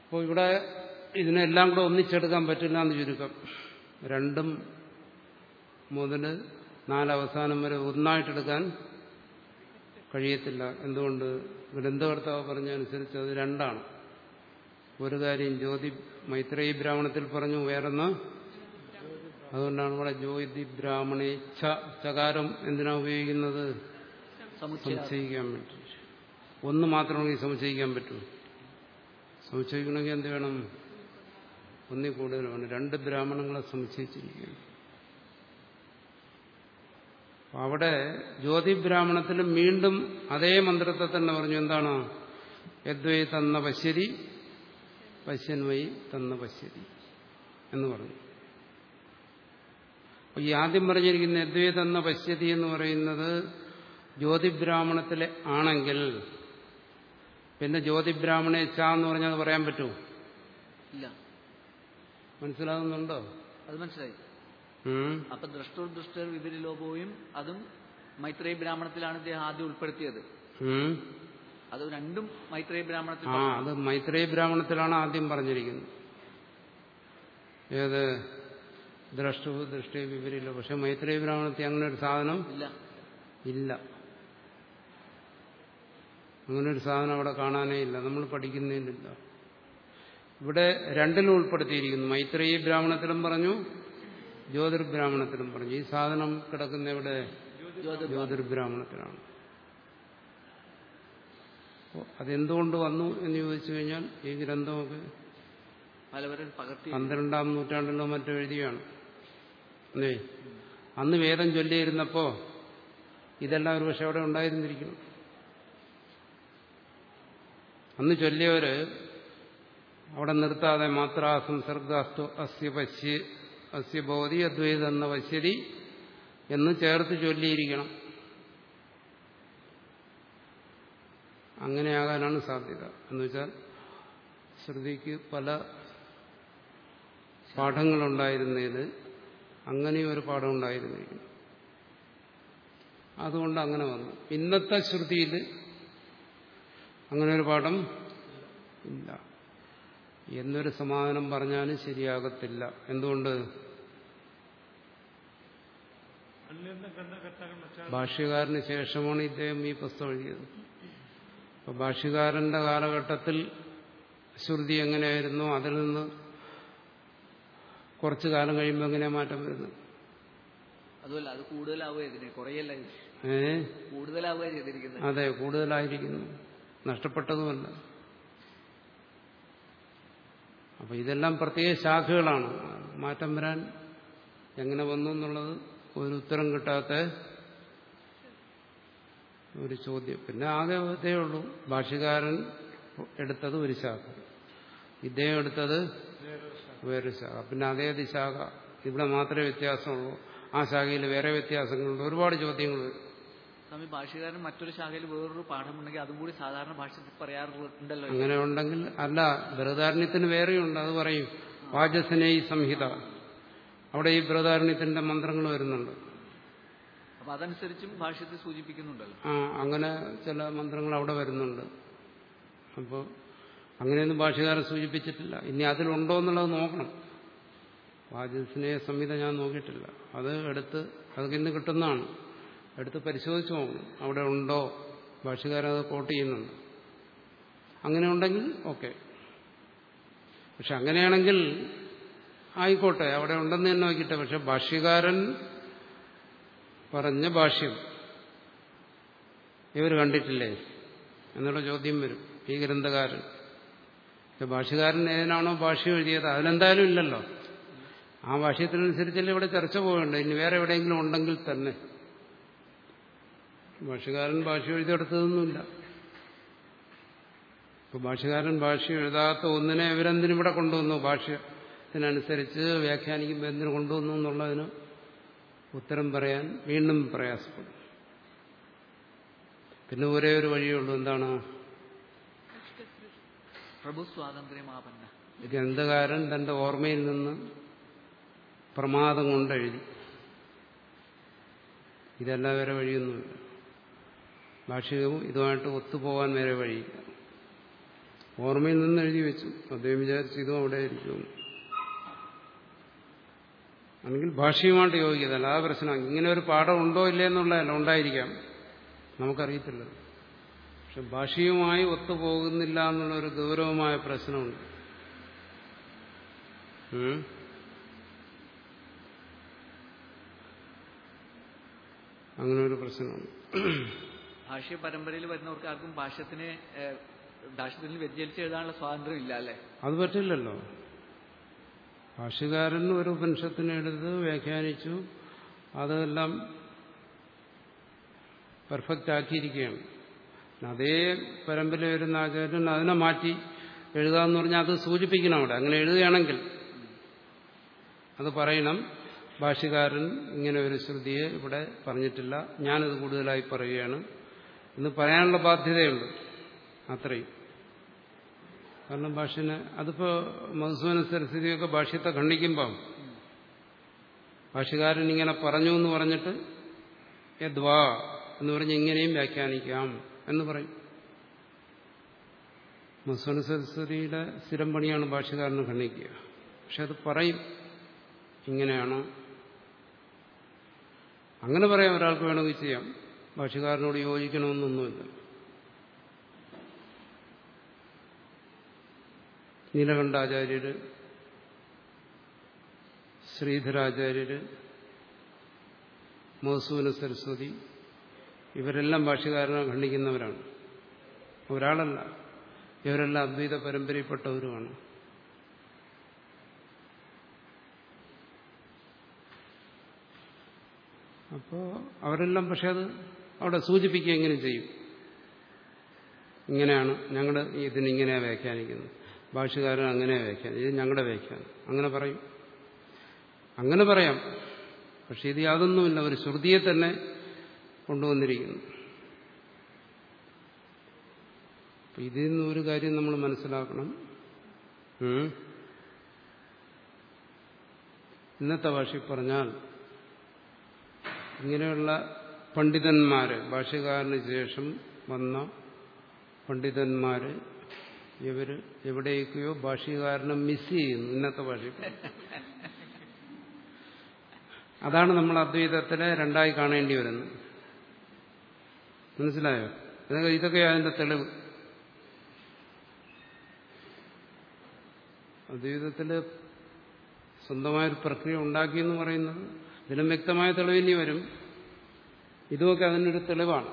അപ്പോൾ ഇവിടെ ഇതിനെല്ലാം കൂടെ ഒന്നിച്ചെടുക്കാൻ പറ്റില്ല എന്ന് ചുരുക്കം. രണ്ടും മുതൽ നാലവസാനം വരെ ഒന്നായിട്ടെടുക്കാൻ കഴിയത്തില്ല. എന്തുകൊണ്ട്? ഗ്രന്ഥകർത്താവ് പറഞ്ഞനുസരിച്ച് അത് രണ്ടാണ്. ഒരു കാര്യം ജ്യോതി മൈത്രേയി ബ്രാഹ്മണത്തിൽ പറഞ്ഞു വേറൊന്ന് അതുകൊണ്ടാണ് ഇവിടെ ജ്യോതി ബ്രാഹ്മണേ ചകാരം എന്തിനാ ഉപയോഗിക്കുന്നത്? സംശയിക്കാൻ വേണ്ടി ഒന്ന് മാത്രമാണെങ്കിൽ സംശയിക്കാൻ പറ്റൂ. സംശയിക്കണമെങ്കിൽ എന്ത് വേണം? ഒന്നിൽ കൂടുതൽ വേണം. രണ്ട് ബ്രാഹ്മണങ്ങളെ സംശയിച്ചിരിക്കുകയാണ് അവിടെ ജ്യോതി ബ്രാഹ്മണത്തിൽ വീണ്ടും അതേ മന്ത്രത്തെ തന്നെ പറഞ്ഞു. എന്താണ്? യദ്വൈ തന്ന പശ്ശരി പശ്യൻവൈ തന്ന പശ്ശരി എന്ന് പറഞ്ഞു. ഈ ആദ്യം പറഞ്ഞിരിക്കുന്ന അദ്വൈതെന്ന തന്ന പശ്യതി എന്ന് പറയുന്നത് ജ്യോതിബ്രാഹ്മണത്തിലെ ആണെങ്കിൽ പിന്നെ ജ്യോതിബ്രാഹ്മണെ ച എന്ന് പറഞ്ഞാൽ പറയാൻ പറ്റുമോ ഇല്ല. മനസ്സിലാകുന്നുണ്ടോ അത് മനസ്സിലായി. അപ്പൊ ദ്രഷ്ടോർ ദുഷ്ടർ വിപരിലോപവും അതും മൈത്രേയ ബ്രാഹ്മണത്തിലാണ് ഇദ്ദേഹം ആദ്യം ഉൾപ്പെടുത്തിയത്. അത് രണ്ടും മൈത്രേയ ബ്രാഹ്മണത്തിൽ ആ അത് മൈത്രേയ ബ്രാഹ്മണത്തിലാണ് ആദ്യം പറഞ്ഞിരിക്കുന്നത്. ഏത്? ദ്രഷ്ടു ദൃഷ്ടി വിവരില്ല. പക്ഷെ മൈത്രി ബ്രാഹ്മണത്തിൽ അങ്ങനെ ഒരു സാധനം ഇല്ല. ഇല്ല. അങ്ങനെ ഒരു സാധനം അവിടെ കാണാനേ ഇല്ല. നമ്മൾ പഠിക്കുന്നതിനില്ല. ഇവിടെ രണ്ടിലും ഉൾപ്പെടുത്തിയിരിക്കുന്നു. മൈത്രി ബ്രാഹ്മണത്തിലും പറഞ്ഞു ജ്യോതിർബ്രാഹ്മണത്തിലും പറഞ്ഞു. ഈ സാധനം കിടക്കുന്ന ഇവിടെ ജ്യോതിർ ജ്യോതിർബ്രാഹ്മണത്തിലാണ്. അതെന്തുകൊണ്ട് വന്നു എന്ന് ചോദിച്ചു കഴിഞ്ഞാൽ ഈ ഗ്രന്ഥമൊക്കെ പന്ത്രണ്ടാം നൂറ്റാണ്ടിലോ മറ്റോ എഴുതിയാണ്. അല്ലേ അന്ന് വേദം ചൊല്ലിയിരുന്നപ്പോ ഇതെല്ലാം ഒരു പക്ഷെ അവിടെ ഉണ്ടായിരുന്നിരിക്കണം. അന്ന് ചൊല്ലിയവര് അവിടെ നിർത്താതെ മാത്ര സർഗാസ്തു അസ്യ പശ്യ അസ്യ ബോധി അദ്വൈത എന്ന പശ്യതി എന്ന് ചേർത്ത് ചൊല്ലിയിരിക്കണം. അങ്ങനെയാകാനാണ് സാധ്യത. എന്ന് വെച്ചാൽ ശ്രുതിക്ക് പല പാഠങ്ങളുണ്ടായിരുന്നതിൽ അങ്ങനെ ഒരു പാഠം ഉണ്ടായിരുന്നു അതുകൊണ്ട് അങ്ങനെ വന്നു. ഇന്നത്തെ ശ്രുതിയിൽ അങ്ങനെ ഒരു പാഠം ഇല്ല. എന്നൊരു സമാധാനം പറഞ്ഞാലും ശരിയാകത്തില്ല. എന്തുകൊണ്ട്? ഭാഷ്യകാരന് ശേഷമാണ് ഇദ്ദേഹം ഈ പുസ്തകം എഴുതിയത്. അപ്പൊ ഭാഷ്യകാരന്റെ കാലഘട്ടത്തിൽ ശ്രുതി എങ്ങനെയായിരുന്നു? അതിൽ നിന്ന് കുറച്ചു കാലം കഴിയുമ്പോൾ എങ്ങനെയാ മാറ്റം വരുന്നത്? അതുമല്ല അത് കൂടുതലാവുക കുറയല്ല കൂടുതലാവുക ചെയ്തിരിക്കുന്നത്. അതെ കൂടുതലായിരിക്കുന്നു. നഷ്ടപ്പെട്ടതുമല്ല. അപ്പൊ ഇതെല്ലാം പ്രത്യേക ശാഖകളാണ്. മാറ്റം വരാൻ എങ്ങനെ വന്നു എന്നുള്ളത് ഒരു ഉത്തരം കിട്ടാത്ത ഒരു ചോദ്യം. പിന്നെ ആകെ ഇതേ ഉള്ളൂ. ഭാഷകാരൻ എടുത്തത് ഒരു ശാഖ. ഇദ്ദേഹം എടുത്തത് വേറൊരു ശാഖ. പിന്നെ അതേത് ശാഖ ഇവിടെ മാത്രമേ വ്യത്യാസമുള്ളൂ. ആ ശാഖയിൽ വേറെ വ്യത്യാസങ്ങളുണ്ട്. ഒരുപാട് ചോദ്യങ്ങൾ. സ്വാമി ഭാഷകാരൻ മറ്റൊരു ശാഖയിൽ വേറൊരു പാഠമുണ്ടെങ്കിൽ അതും കൂടി സാധാരണ ഭാഷത്തിൽ പറയാറുണ്ടല്ലോ. അങ്ങനെ ഉണ്ടെങ്കിൽ അല്ല ബൃഹദാരണ്യത്തിന് വേറെയുണ്ട്. അത് പറയും വാചസനേ സംഹിത. അവിടെ ഈ ബൃഹദാരണ്യത്തിന്റെ മന്ത്രങ്ങൾ വരുന്നുണ്ട്. അപ്പൊ അതനുസരിച്ചും ഭാഷ്യത്തിൽ സൂചിപ്പിക്കുന്നുണ്ടല്ലോ. ആ അങ്ങനെ ചില മന്ത്രങ്ങൾ അവിടെ വരുന്നുണ്ട്. അപ്പോൾ അങ്ങനെയൊന്നും ഭാഷകാരൻ സൂചിപ്പിച്ചിട്ടില്ല. ഇനി അതിലുണ്ടോ എന്നുള്ളത് നോക്കണം. വാചസ്നേഹ സംഹിത ഞാൻ നോക്കിയിട്ടില്ല. അത് എടുത്ത് അതൊക്കെ ഇന്ന് കിട്ടുന്നതാണ്. എടുത്ത് പരിശോധിച്ച് നോക്കണം. അവിടെ ഉണ്ടോ? ഭാഷകാരൻ അത് കോട്ട് ചെയ്യുന്നുണ്ട്. അങ്ങനെ ഉണ്ടെങ്കിൽ ഓക്കെ പക്ഷെ അങ്ങനെയാണെങ്കിൽ ആയിക്കോട്ടെ അവിടെ ഉണ്ടെന്ന് തന്നെ നോക്കിയിട്ട്. പക്ഷെ ഭാഷ്യകാരൻ പറഞ്ഞ ഭാഷ്യം ഇവർ കണ്ടിട്ടില്ലേ? എന്നുള്ള ചോദ്യം വരും. ഈ ഗ്രന്ഥകാരൻ. ഭാഷ്യകാരൻ ഏതിനാണോ ഭാഷ്യം എഴുതിയത് അതിലെന്തായാലും ഇല്ലല്ലോ. ആ ഭാഷ്യത്തിനനുസരിച്ചല്ലേ ഇവിടെ ചർച്ച പോകണ്ട ഇനി വേറെ എവിടെയെങ്കിലും ഉണ്ടെങ്കിൽ തന്നെ. ഭാഷകാരൻ ഭാഷ്യം എഴുതിയെടുത്തതൊന്നുമില്ല. ഇപ്പൊ ഭാഷകാരൻ ഭാഷ്യം എഴുതാത്ത ഒന്നിനെ ഇവരെന്തിനും ഇവിടെ കൊണ്ടുവന്നു? ഭാഷ്യത്തിനനുസരിച്ച് വ്യാഖ്യാനിക്കുമ്പോൾ എന്തിനു കൊണ്ടുവന്നു എന്നുള്ളതിന് ഉത്തരം പറയാൻ വീണ്ടും പ്രയാസപ്പെടും. പിന്നെ ഒരേ ഒരു വഴിയേ ഉള്ളൂ. എന്താണ്? പ്രഭു സ്വാതന്ത്ര്യമാപന്ന ഗ്രന്ഥകാരൻ തന്റെ ഓർമ്മയിൽ നിന്ന് പ്രമാദം കൊണ്ടെഴുതി. ഇതെല്ലാം വരെ വഴിയൊന്നുമില്ല. ഭാഷികവും ഇതുമായിട്ട് ഒത്തുപോകാൻ വരെ വഴിയില്ല. ഓർമ്മയിൽ നിന്ന് എഴുതി വെച്ചു. അദ്ദേഹം വിചാരിച്ചു ഇതും അവിടെ ഇരിക്കും അല്ലെങ്കിൽ ഭാഷയുമായിട്ട് യോഗ്യതല്ല ആ പ്രശ്നം. ഇങ്ങനെ ഒരു പാഠം ഉണ്ടോ ഇല്ലേ എന്നുള്ളതല്ല. ഉണ്ടായിരിക്കാം. നമുക്കറിയത്തില്ല പക്ഷെ ഭാഷയുമായി ഒത്തുപോകുന്നില്ല എന്നുള്ളൊരു ഗൗരവമായ പ്രശ്നമുണ്ട്. അങ്ങനെ ഒരു പ്രശ്നമുണ്ട്. ഭാഷ്യ പരമ്പരയിൽ വരുന്നവർക്ക് ആർക്കും ഭാഷ്യത്തിന് ഭാഷ്യത്തിൽ വ്യതിചലിച്ച് എഴുതാനുള്ള സ്വാതന്ത്ര്യം ഇല്ല അല്ലെ? അത് പറ്റില്ലല്ലോ. ഭാഷകാരൻ ഒരു ഉപനിഷത്തിനെടുത്ത് വ്യാഖ്യാനിച്ചു അതെല്ലാം പെർഫെക്റ്റ് ആക്കിയിരിക്കുകയാണ്. അതേ പരമ്പര വരുന്ന ആചാര്യൻ അതിനെ മാറ്റി എഴുതാന്ന് പറഞ്ഞാൽ അത് സൂചിപ്പിക്കണം അവിടെ. അങ്ങനെ എഴുതുകയാണെങ്കിൽ അത് പറയണം ഭാഷകാരൻ ഇങ്ങനെ ഒരു ശ്രുതിയെ ഇവിടെ പറഞ്ഞിട്ടില്ല. ഞാനത് കൂടുതലായി പറയുകയാണ്. എന്ന് പറയാനുള്ള ബാധ്യതയുണ്ട്. അത്രയും. കാരണം ഭാഷന് അതിപ്പോ മധുസൂന സരസ്വതിയൊക്കെ ഭാഷ്യത്തെ ഖണ്ഡിക്കുമ്പം ഭാഷകാരൻ ഇങ്ങനെ പറഞ്ഞു എന്ന് പറഞ്ഞിട്ട് യദ്വാ എന്ന് പറഞ്ഞ് ഇങ്ങനെയും വ്യാഖ്യാനിക്കാം. എന്ന് പറയും. മുസ്വന സരസ്വതിയുടെ സ്ഥിരം പണിയാണ് ഭാഷകാരനെ ഖണ്ഡിക്കുക. പക്ഷെ അത് പറയും. ഇങ്ങനെയാണ്. അങ്ങനെ പറയാം ഒരാൾക്ക് വേണമെങ്കിൽ ചെയ്യാം. ഭാഷകാരനോട് യോജിക്കണമെന്നൊന്നുമില്ല. നീലകണ്ഠാചാര്യര് ശ്രീധരാചാര്യര് മധുസൂന സരസ്വതി ഇവരെല്ലാം ഭാഷകാരനെ ഖണ്ഡിക്കുന്നവരാണ്. ഒരാളല്ല. ഇവരെല്ലാം അദ്വൈത പരമ്പരയിൽപ്പെട്ടവരുമാണ്. അപ്പോൾ അവരെല്ലാം പക്ഷെ അത് അവിടെ സൂചിപ്പിക്കുക എങ്ങനെ ചെയ്യും? ഇങ്ങനെയാണ് ഞങ്ങളുടെ ഇതിനിങ്ങനെയാണ് വ്യാഖ്യാനിക്കുന്നത്. ഭാഷകാരൻ അങ്ങനെ വ്യാഖ്യാനം. ഇത് ഞങ്ങളുടെ വ്യാഖ്യാനം. അങ്ങനെ പറയും. അങ്ങനെ പറയാം. പക്ഷെ ഇത് യാതൊന്നുമില്ല. ഒരു ശ്രുതിയെ തന്നെ കൊണ്ടുവന്നിരിക്കുന്നു. ഇതിൽ നിന്ന് ഒരു കാര്യം നമ്മൾ മനസ്സിലാക്കണം. ഇന്നത്തെ ഭാഷയിൽ പറഞ്ഞാൽ ഇങ്ങനെയുള്ള പണ്ഡിതന്മാര് ഭാഷകാരന് ശേഷം വന്ന പണ്ഡിതന്മാര് ഇവർ എവിടേക്കോ ഭാഷകാരനെ മിസ് ചെയ്യുന്നു ഇന്നത്തെ ഭാഷയിൽ. അതാണ് നമ്മൾ അദ്വൈതത്തിലെ രണ്ടായി കാണേണ്ടി വരുന്നത്. മനസ്സിലായോ? ഇതൊക്കെ ഇതൊക്കെ അതിന്റെ തെളിവ്? അദ്വൈതത്തിൽ സ്വന്തമായൊരു പ്രക്രിയ ഉണ്ടാക്കി എന്ന് പറയുന്നത് ഇതിലും വ്യക്തമായ തെളിവിനി വരും. ഇതുമൊക്കെ അതിനൊരു തെളിവാണ്.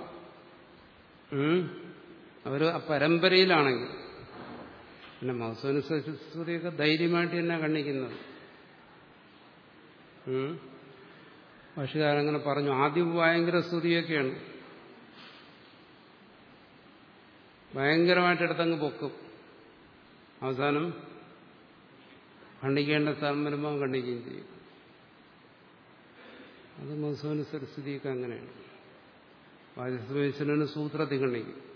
അവർ ആ പരമ്പരയിലാണെങ്കിൽ. പിന്നെ സരസ്വതിയൊക്കെ ധൈര്യമായിട്ട് തന്നെ കണ്ണിക്കുന്നത്. ഭാഷകാരങ്ങനെ പറഞ്ഞു ആദ്യം ഭയങ്കര സ്തുതിയൊക്കെയാണ്. ഭയങ്കരമായിട്ട് എടുത്തങ്ങ് പൊക്കും. അവസാനം ഖണ്ഡിക്കേണ്ട സ്ഥലം വരുമ്പോൾ ഖണ്ഡിക്കുകയും ചെയ്യും. അത് മധുസൂന സരസ്വതിയൊക്കെ അങ്ങനെയാണ്. വാചസ്വീശ്വരന് സൂത്രത്തിൽ ഖണ്ഡിക്കും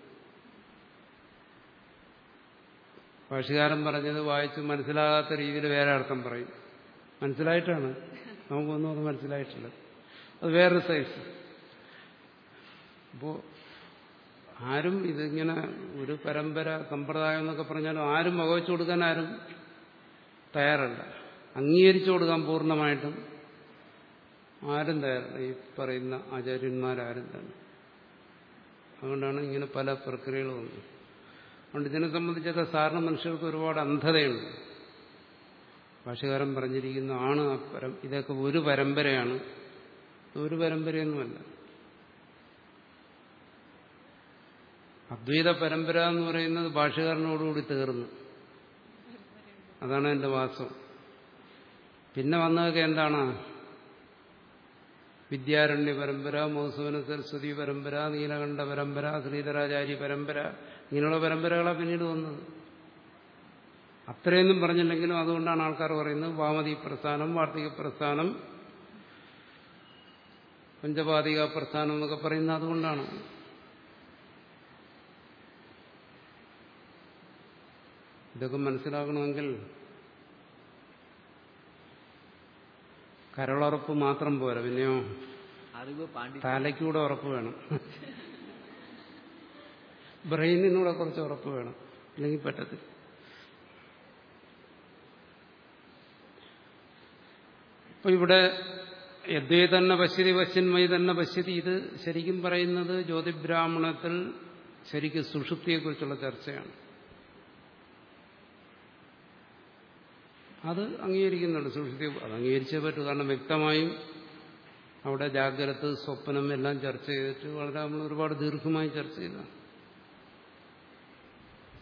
ഭാഷകാരൻ പറഞ്ഞത് വായിച്ച് മനസ്സിലാകാത്ത രീതിയിൽ വേറെ അർത്ഥം പറയും. മനസ്സിലായിട്ടാണ്. നമുക്കൊന്നും അത് മനസ്സിലായിട്ടില്ല. അത് വേറൊരു സൈസ്. അപ്പോൾ ആരും ഇതിങ്ങനെ ഒരു പരമ്പര സമ്പ്രദായം എന്നൊക്കെ പറഞ്ഞാലും ആരും വകവെച്ചു കൊടുക്കാൻ ആരും തയ്യാറല്ല. അംഗീകരിച്ചു കൊടുക്കാൻ പൂർണമായിട്ടും ആരും തയ്യാറല്ല. ഈ പറയുന്ന ആചാര്യന്മാരാരും തന്നെ. അതുകൊണ്ടാണ് ഇങ്ങനെ പല പ്രക്രിയകളും വന്നത് അതുകൊണ്ട് ഇതിനെ സംബന്ധിച്ചൊക്കെ സാധാരണ മനുഷ്യർക്ക് ഒരുപാട് അന്ധതയുണ്ട്. ഭാഷകാരൻ പറഞ്ഞിരിക്കുന്ന ആണ് ഇതൊക്കെ ഒരു പരമ്പരയാണ്. ഒരു പരമ്പരയൊന്നുമല്ല. അദ്വൈത പരമ്പര എന്ന് പറയുന്നത് ഭാഷകാരനോടുകൂടി തീർന്നു. അതാണ് എന്റെ വാസം. പിന്നെ വന്നതൊക്കെ എന്താണ്? വിദ്യാരണ്യ പരമ്പര മൗസൂന സരസ്വതി പരമ്പര നീലകണ്ഠ പരമ്പര ശ്രീധരാചാര്യ പരമ്പര ഇങ്ങനെയുള്ള പരമ്പരകളാണ് പിന്നീട് വന്നത്. അത്രയൊന്നും പറഞ്ഞില്ലെങ്കിലും അതുകൊണ്ടാണ് ആൾക്കാർ പറയുന്നത് വാമതി പ്രസ്ഥാനം വാർത്തിക പ്രസ്ഥാനം പഞ്ചപാതിക പ്രസ്ഥാനം എന്നൊക്കെ പറയുന്നത് അതുകൊണ്ടാണ്. ഇതൊക്കെ മനസ്സിലാക്കണമെങ്കിൽ കരളുറപ്പ് മാത്രം പോരാ. പിന്നെയോ? തലയ്ക്കൂടെ ഉറപ്പ് വേണം. ബ്രെയിനിനൂടെ കുറച്ച് ഉറപ്പ് വേണം. അല്ലെങ്കിൽ പറ്റത്തില്ല. ഇപ്പൊ ഇവിടെ യദ്വേ തന്നെ പശ്യതി പശ്യന്മയി തന്നെ പശ്യതി ഇത് ശരിക്കും പറയുന്നത് ജ്യോതിബ്രാഹ്മണത്തിൽ ശരിക്കും സുഷുപ്തിയെക്കുറിച്ചുള്ള ചർച്ചയാണ്. അത് അംഗീകരിക്കുന്നുണ്ട്. സുഷുതി അത് അംഗീകരിച്ചേ പറ്റൂ. കാരണം വ്യക്തമായും അവിടെ ജാഗ്രത സ്വപ്നം എല്ലാം ചർച്ച ചെയ്തിട്ട് വളരെ നമ്മൾ ഒരുപാട് ദീർഘമായി ചർച്ച ചെയ്ത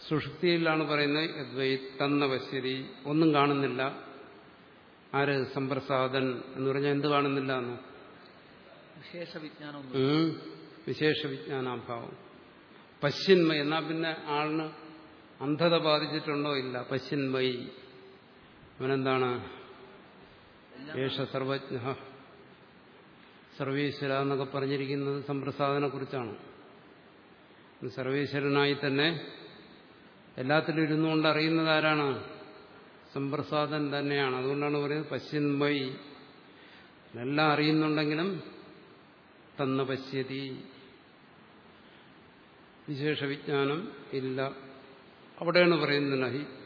സുഷുപ്തിയിലാണ് പറയുന്നത് യദ്വൈ തന്ന പശ്യതി ഒന്നും കാണുന്നില്ല. ആര് സമ്പ്രസാദൻ എന്ന് പറഞ്ഞാൽ എന്ത് കാണുന്നില്ല എന്ന്. വിശേഷ വിജ്ഞാനാഭാവം പശ്യന്മയി എന്നാ പിന്നെ ആളിന് അന്ധത ബാധിച്ചിട്ടുണ്ടോ ഇല്ല? പശ്യന്മയി. അവനെന്താണ്? യേശ സർവജ്ഞ. സർവേശ്വര എന്നൊക്കെ പറഞ്ഞിരിക്കുന്നത് സമ്പ്രസാദനെ കുറിച്ചാണ് സർവേശ്വരനായി തന്നെ എല്ലാത്തിലും ഇരുന്നു കൊണ്ട് അറിയുന്നത് ആരാണ്? സമ്പ്രസാദൻ തന്നെയാണ്. അതുകൊണ്ടാണ് പറയുന്നത് പശ്യന്മയി എല്ലാം അറിയുന്നുണ്ടെങ്കിലും തന്ന പശ്യതി. വിശേഷ വിജ്ഞാനം ഇല്ല. അവിടെയാണ് പറയുന്നത് നഹി.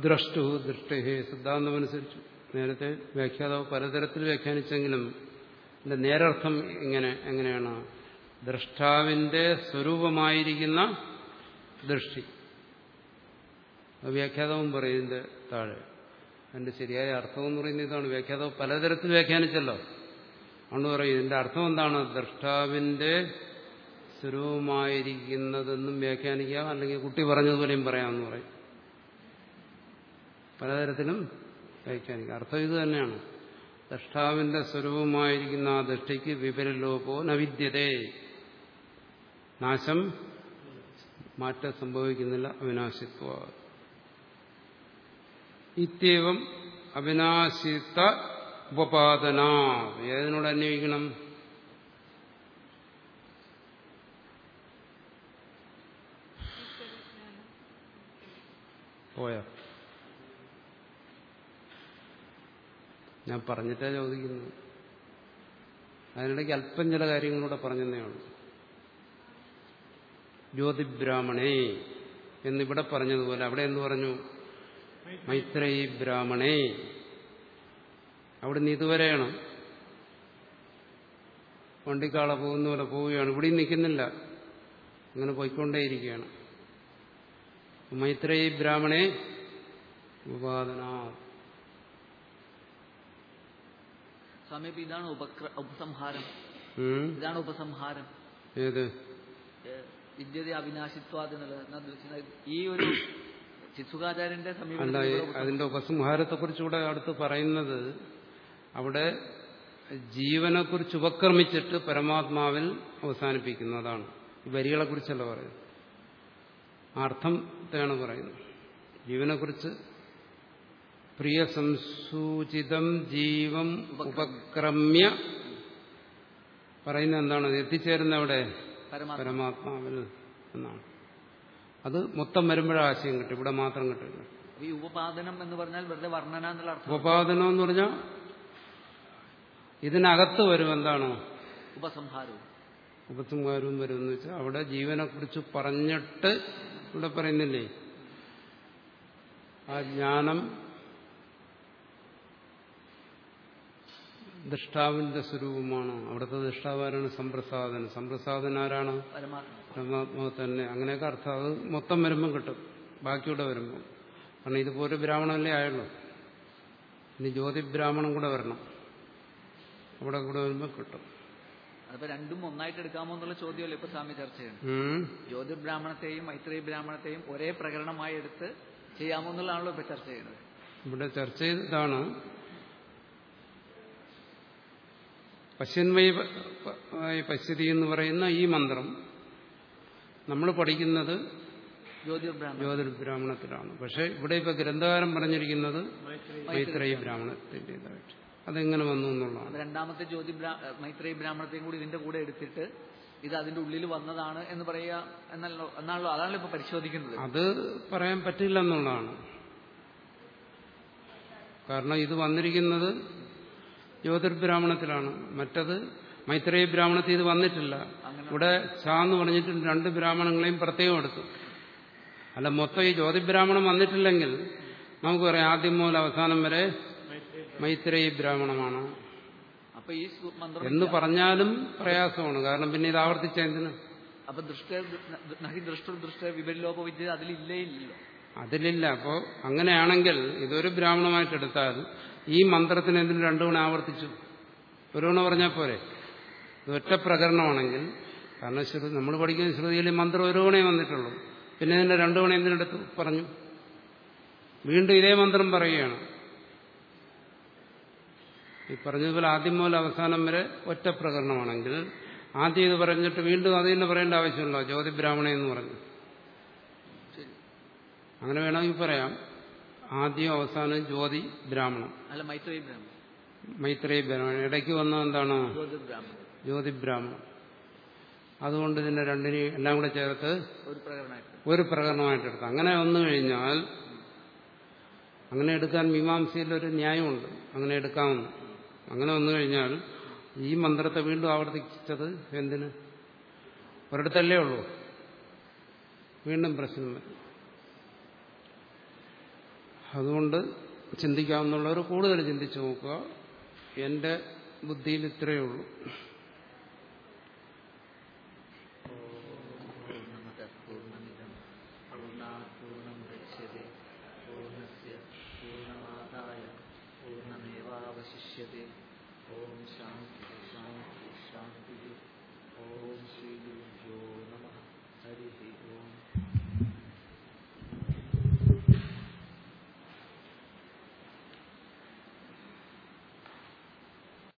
ദ്രഷ്ടു ദൃഷ്ടഹേ സിദ്ധാന്തമനുസരിച്ചു. നേരത്തെ വ്യാഖ്യാതാവ് പലതരത്തിൽ വ്യാഖ്യാനിച്ചെങ്കിലും എന്റെ നേരർത്ഥം ഇങ്ങനെ എങ്ങനെയാണ്? ദ്രഷ്ടാവിന്റെ സ്വരൂപമായിരിക്കുന്ന ദൃഷ്ടി. വ്യാഖ്യാതാവും പറയും ഇതിന്റെ താഴെ. അതിന്റെ ശരിയായ അർത്ഥം എന്ന് പറയുന്നത് ഇതാണ്. വ്യാഖ്യാതാവ് പലതരത്തിൽ വ്യാഖ്യാനിച്ചല്ലോ. അതുകൊണ്ട് പറയും ഇതിന്റെ അർത്ഥം എന്താണ്? ദ്രഷ്ടാവിന്റെ സ്വരൂപമായിരിക്കുന്നതെന്നും വ്യാഖ്യാനിക്കാം അല്ലെങ്കിൽ കുട്ടി പറഞ്ഞതുപോലെയും പറയാമെന്ന് പറയും. പലതരത്തിലും വ്യാഖ്യാനിക്കാം അർത്ഥം ഇത് തന്നെയാണ്. ദ്രഷ്ടാവിന്റെ സ്വരൂപമായിരിക്കുന്ന ആ ദൃഷ്ടിക്ക് വിപരലോപോ നവിദ്യതേ നാശം മാറ്റം സംഭവിക്കുന്നില്ല അവിനാശിത്വ. ഇത്യവം അവിനാശിത്ത ഉപപാദന. ഏതിനോട് അന്വയിക്കണം? പോയോ? ഞാൻ പറഞ്ഞിട്ടാ ചോദിക്കുന്നു അതിനിടയ്ക്ക് അല്പം ചില കാര്യങ്ങളൂടെ പറഞ്ഞതേ ഉള്ളൂ. ജ്യോതിബ്രാഹ്മണേ എന്നിവിടെ പറഞ്ഞതുപോലെ അവിടെ എന്ന് പറഞ്ഞു? മൈത്രേയി ബ്രാഹ്മണേ. അവിടെ നിന്ന് ഇതുവരെയാണ് വണ്ടിക്കാള പോകുന്ന പോലെ പോവുകയാണ്. ഇവിടെയും നിൽക്കുന്നില്ല. അങ്ങനെ പോയിക്കൊണ്ടേയിരിക്കുകയാണ്. മൈത്രേയി ബ്രാഹ്മണേ. ഉപാദന. സ്വാമി ഇപ്പൊ ഇതാണ് ഉപക്ര ഉപസംഹാരം. ഇതാണ് ഉപസംഹാരം. ഏത്? വിദ്യതെ വിദ്യത അവിനാശിത്വാദ് എന്നുള്ളത് എന്നാ ഉദ്ദേശിക്കുന്നത് ഈ ഒരു ചിത്സുകാചാര്യന്റെ സമീപം അതിന്റെ ഉപസംഹാരത്തെ കുറിച്ചുകൂടെ അടുത്ത് പറയുന്നത് അവിടെ ജീവനെക്കുറിച്ച് ഉപക്രമിച്ചിട്ട് പരമാത്മാവിൽ അവസാനിപ്പിക്കുന്നതാണ് ഈ വരികളെക്കുറിച്ചല്ല പറയുന്നത്. അർത്ഥത്തെയാണ് പറയുന്നത്. ജീവനെക്കുറിച്ച് പ്രിയ സംസൂചിതം ജീവം ഉപക്രമ്യ. പറയുന്ന എന്താണ്? എത്തിച്ചേരുന്ന അവിടെ പരമാത്മ. പരമാത്മാവിൽ എന്നാണ് അത് മൊത്തം വരുമ്പോഴാശയം കിട്ടും ഇവിടെ മാത്രം കിട്ടില്ല ഈ ഉപപാദനം എന്ന് പറഞ്ഞാൽ വെറുതെ വർണന എന്നുള്ള അർത്ഥം. ഉപപാദനം എന്ന് പറഞ്ഞാൽ ഇതിനകത്ത് വരും എന്താണ്? ഉപസംഹാരവും. ഉപസംഹാരവും വരും എന്ന് വെച്ചാൽ അവിടെ ജീവനെ കുറിച്ച് പറഞ്ഞിട്ട് ഇവിടെ പറയുന്നില്ലേ? ആ ജ്ഞാനം ദൃഷ്ടാവിന്റെ സ്വരൂപമാണ്. അവിടുത്തെ ദൃഷ്ടാവാരാണ് സംപ്രസാദൻ സമ്പ്രസാദൻ ആരാണ്? പരമാത്മാവ് തന്നെ. അങ്ങനെയൊക്കെ അർത്ഥം. അത് മൊത്തം വരുമ്പം കിട്ടും. ബാക്കിയുടെ വരുമ്പം. കാരണം ഇതുപോലെ ബ്രാഹ്മണല്ലേ ആയുള്ളൂ. ഇനി ജ്യോതി ബ്രാഹ്മണം കൂടെ വരണം. അവിടെ കൂടെ വരുമ്പോൾ കിട്ടും. അതിപ്പോ രണ്ടും ഒന്നായിട്ട് എടുക്കാമോ എന്നുള്ള ചോദ്യമല്ലേ ഇപ്പൊ സ്വാമി ചർച്ച ചെയ്യുന്നത്? ജ്യോതി ജ്യോതിർബ്രാഹ്മണത്തെയും മൈത്രി ബ്രാഹ്മണത്തെയും ഒരേ പ്രകരണമായി എടുത്ത് ചെയ്യാമോ എന്നുള്ളതാണല്ലോ ഇപ്പൊ ചർച്ച ചെയ്യുന്നത്. ഇവിടെ ചർച്ച ചെയ്തതാണ് പശ്യന്മയി പശ്യതി എന്ന് പറയുന്ന ഈ മന്ത്രം നമ്മൾ പഠിക്കുന്നത് ജ്യോതിർബ്രാഹ്മണത്തിലാണ്. പക്ഷെ ഇവിടെ ഇപ്പൊ ഗ്രന്ഥകാരം പറഞ്ഞിരിക്കുന്നത് മൈത്രേയ ബ്രാഹ്മണത്തിന്റെതായിട്ട്. അതെങ്ങനെ വന്നു എന്നുള്ളതാണ്. രണ്ടാമത്തെ ജ്യോതി മൈത്രേയ ബ്രാഹ്മണത്തെയും കൂടി ഇതിന്റെ കൂടെ എടുത്തിട്ട് ഇത് അതിന്റെ ഉള്ളിൽ വന്നതാണ് എന്ന് പറയുക എന്നല്ലോ എന്നാണല്ലോ അതാണല്ലോ ഇപ്പൊ പരിശോധിക്കുന്നത്. അത് പറയാൻ പറ്റില്ല എന്നുള്ളതാണ് കാരണം ഇത് വന്നിരിക്കുന്നത് ജ്യോതിർബ്രാഹ്മണത്തിലാണ് മറ്റത് മൈത്രേയ ബ്രാഹ്മണത്തിൽ ഇത് വന്നിട്ടില്ല. ഇവിടെ ഛ എന്ന് പറഞ്ഞിട്ട് രണ്ട് ബ്രാഹ്മണങ്ങളെയും പ്രത്യേകം എടുത്തു. അല്ല മൊത്തം ഈ ജ്യോതിബ്രാഹ്മണം വന്നിട്ടില്ലെങ്കിൽ നമുക്ക് പറയാം ആദ്യം മുതൽ അവസാനം വരെ മൈത്രേയി ബ്രാഹ്മണമാണ്. എന്ന് പറഞ്ഞാലും പ്രയാസമാണ്. കാരണം പിന്നെ ഇത് ആവർത്തിച്ച എന്തിന്? അപ്പൊ ദൃഷ്ട അതിലില്ലേ ഇല്ലല്ലോ. അതിലില്ല. അപ്പോ അങ്ങനെയാണെങ്കിൽ ഇതൊരു ബ്രാഹ്മണമായിട്ടെടുത്താൽ ഈ മന്ത്രത്തിന് എന്തിനും രണ്ടു ഗുണം ആവർത്തിച്ചു? ഒരു ഗുണം പറഞ്ഞാൽ പോരെ. ഒറ്റ പ്രകരണമാണെങ്കിൽ കാരണം ശ്രുതി നമ്മൾ പഠിക്കുന്ന ശ്രുതിയിൽ മന്ത്രം ഒരു ഗുണേ വന്നിട്ടുള്ളൂ. പിന്നെ ഇതിന്റെ രണ്ടു ഗുണം എന്തിനെടുത്തു? പറഞ്ഞു. വീണ്ടും ഇതേ മന്ത്രം പറയുകയാണ്. ഈ പറഞ്ഞതുപോലെ ആദ്യം മുതൽ അവസാനം വരെ ഒറ്റ പ്രകരണമാണെങ്കിൽ ആദ്യം ഇത് പറഞ്ഞിട്ട് വീണ്ടും അത് തന്നെ പറയേണ്ട ആവശ്യമുണ്ടോ ജ്യോതി ബ്രാഹ്മണ എന്ന് പറഞ്ഞു. അങ്ങനെ വേണമെങ്കിൽ പറയാം. ആദ്യം അവസാനം ജ്യോതി ബ്രാഹ്മണം. അല്ല മൈത്രേയി ബ്രാഹ്മണൻ മൈത്രേയി ബ്രാഹ്മണൻ ഇടയ്ക്ക് വന്ന എന്താണ്? ജ്യോതി ബ്രാഹ്മണൻ അതുകൊണ്ട് ഇതിന്റെ രണ്ടിനെയും എല്ലാം കൂടെ ചേർത്ത് ഒരു പ്രകടനമായിട്ടെടുത്ത് അങ്ങനെ വന്നു കഴിഞ്ഞാൽ അങ്ങനെ എടുക്കാൻ മീമാംസയിൽ ഒരു ന്യായമുണ്ട്. അങ്ങനെ എടുക്കാമെന്ന്. അങ്ങനെ വന്നു കഴിഞ്ഞാൽ ഈ മന്ത്രത്തെ വീണ്ടും ആവർത്തിച്ചത് എന്തിന്? ഒരിടത്തല്ലേ ഉള്ളൂ. വീണ്ടും പ്രശ്നം വരും. അതുകൊണ്ട് ചിന്തിക്കാവുന്നുള്ളവർ കൂടുതൽ ചിന്തിച്ചു നോക്കുക. എന്റെ ബുദ്ധിയിൽ ഇത്രയേ ഉള്ളൂ.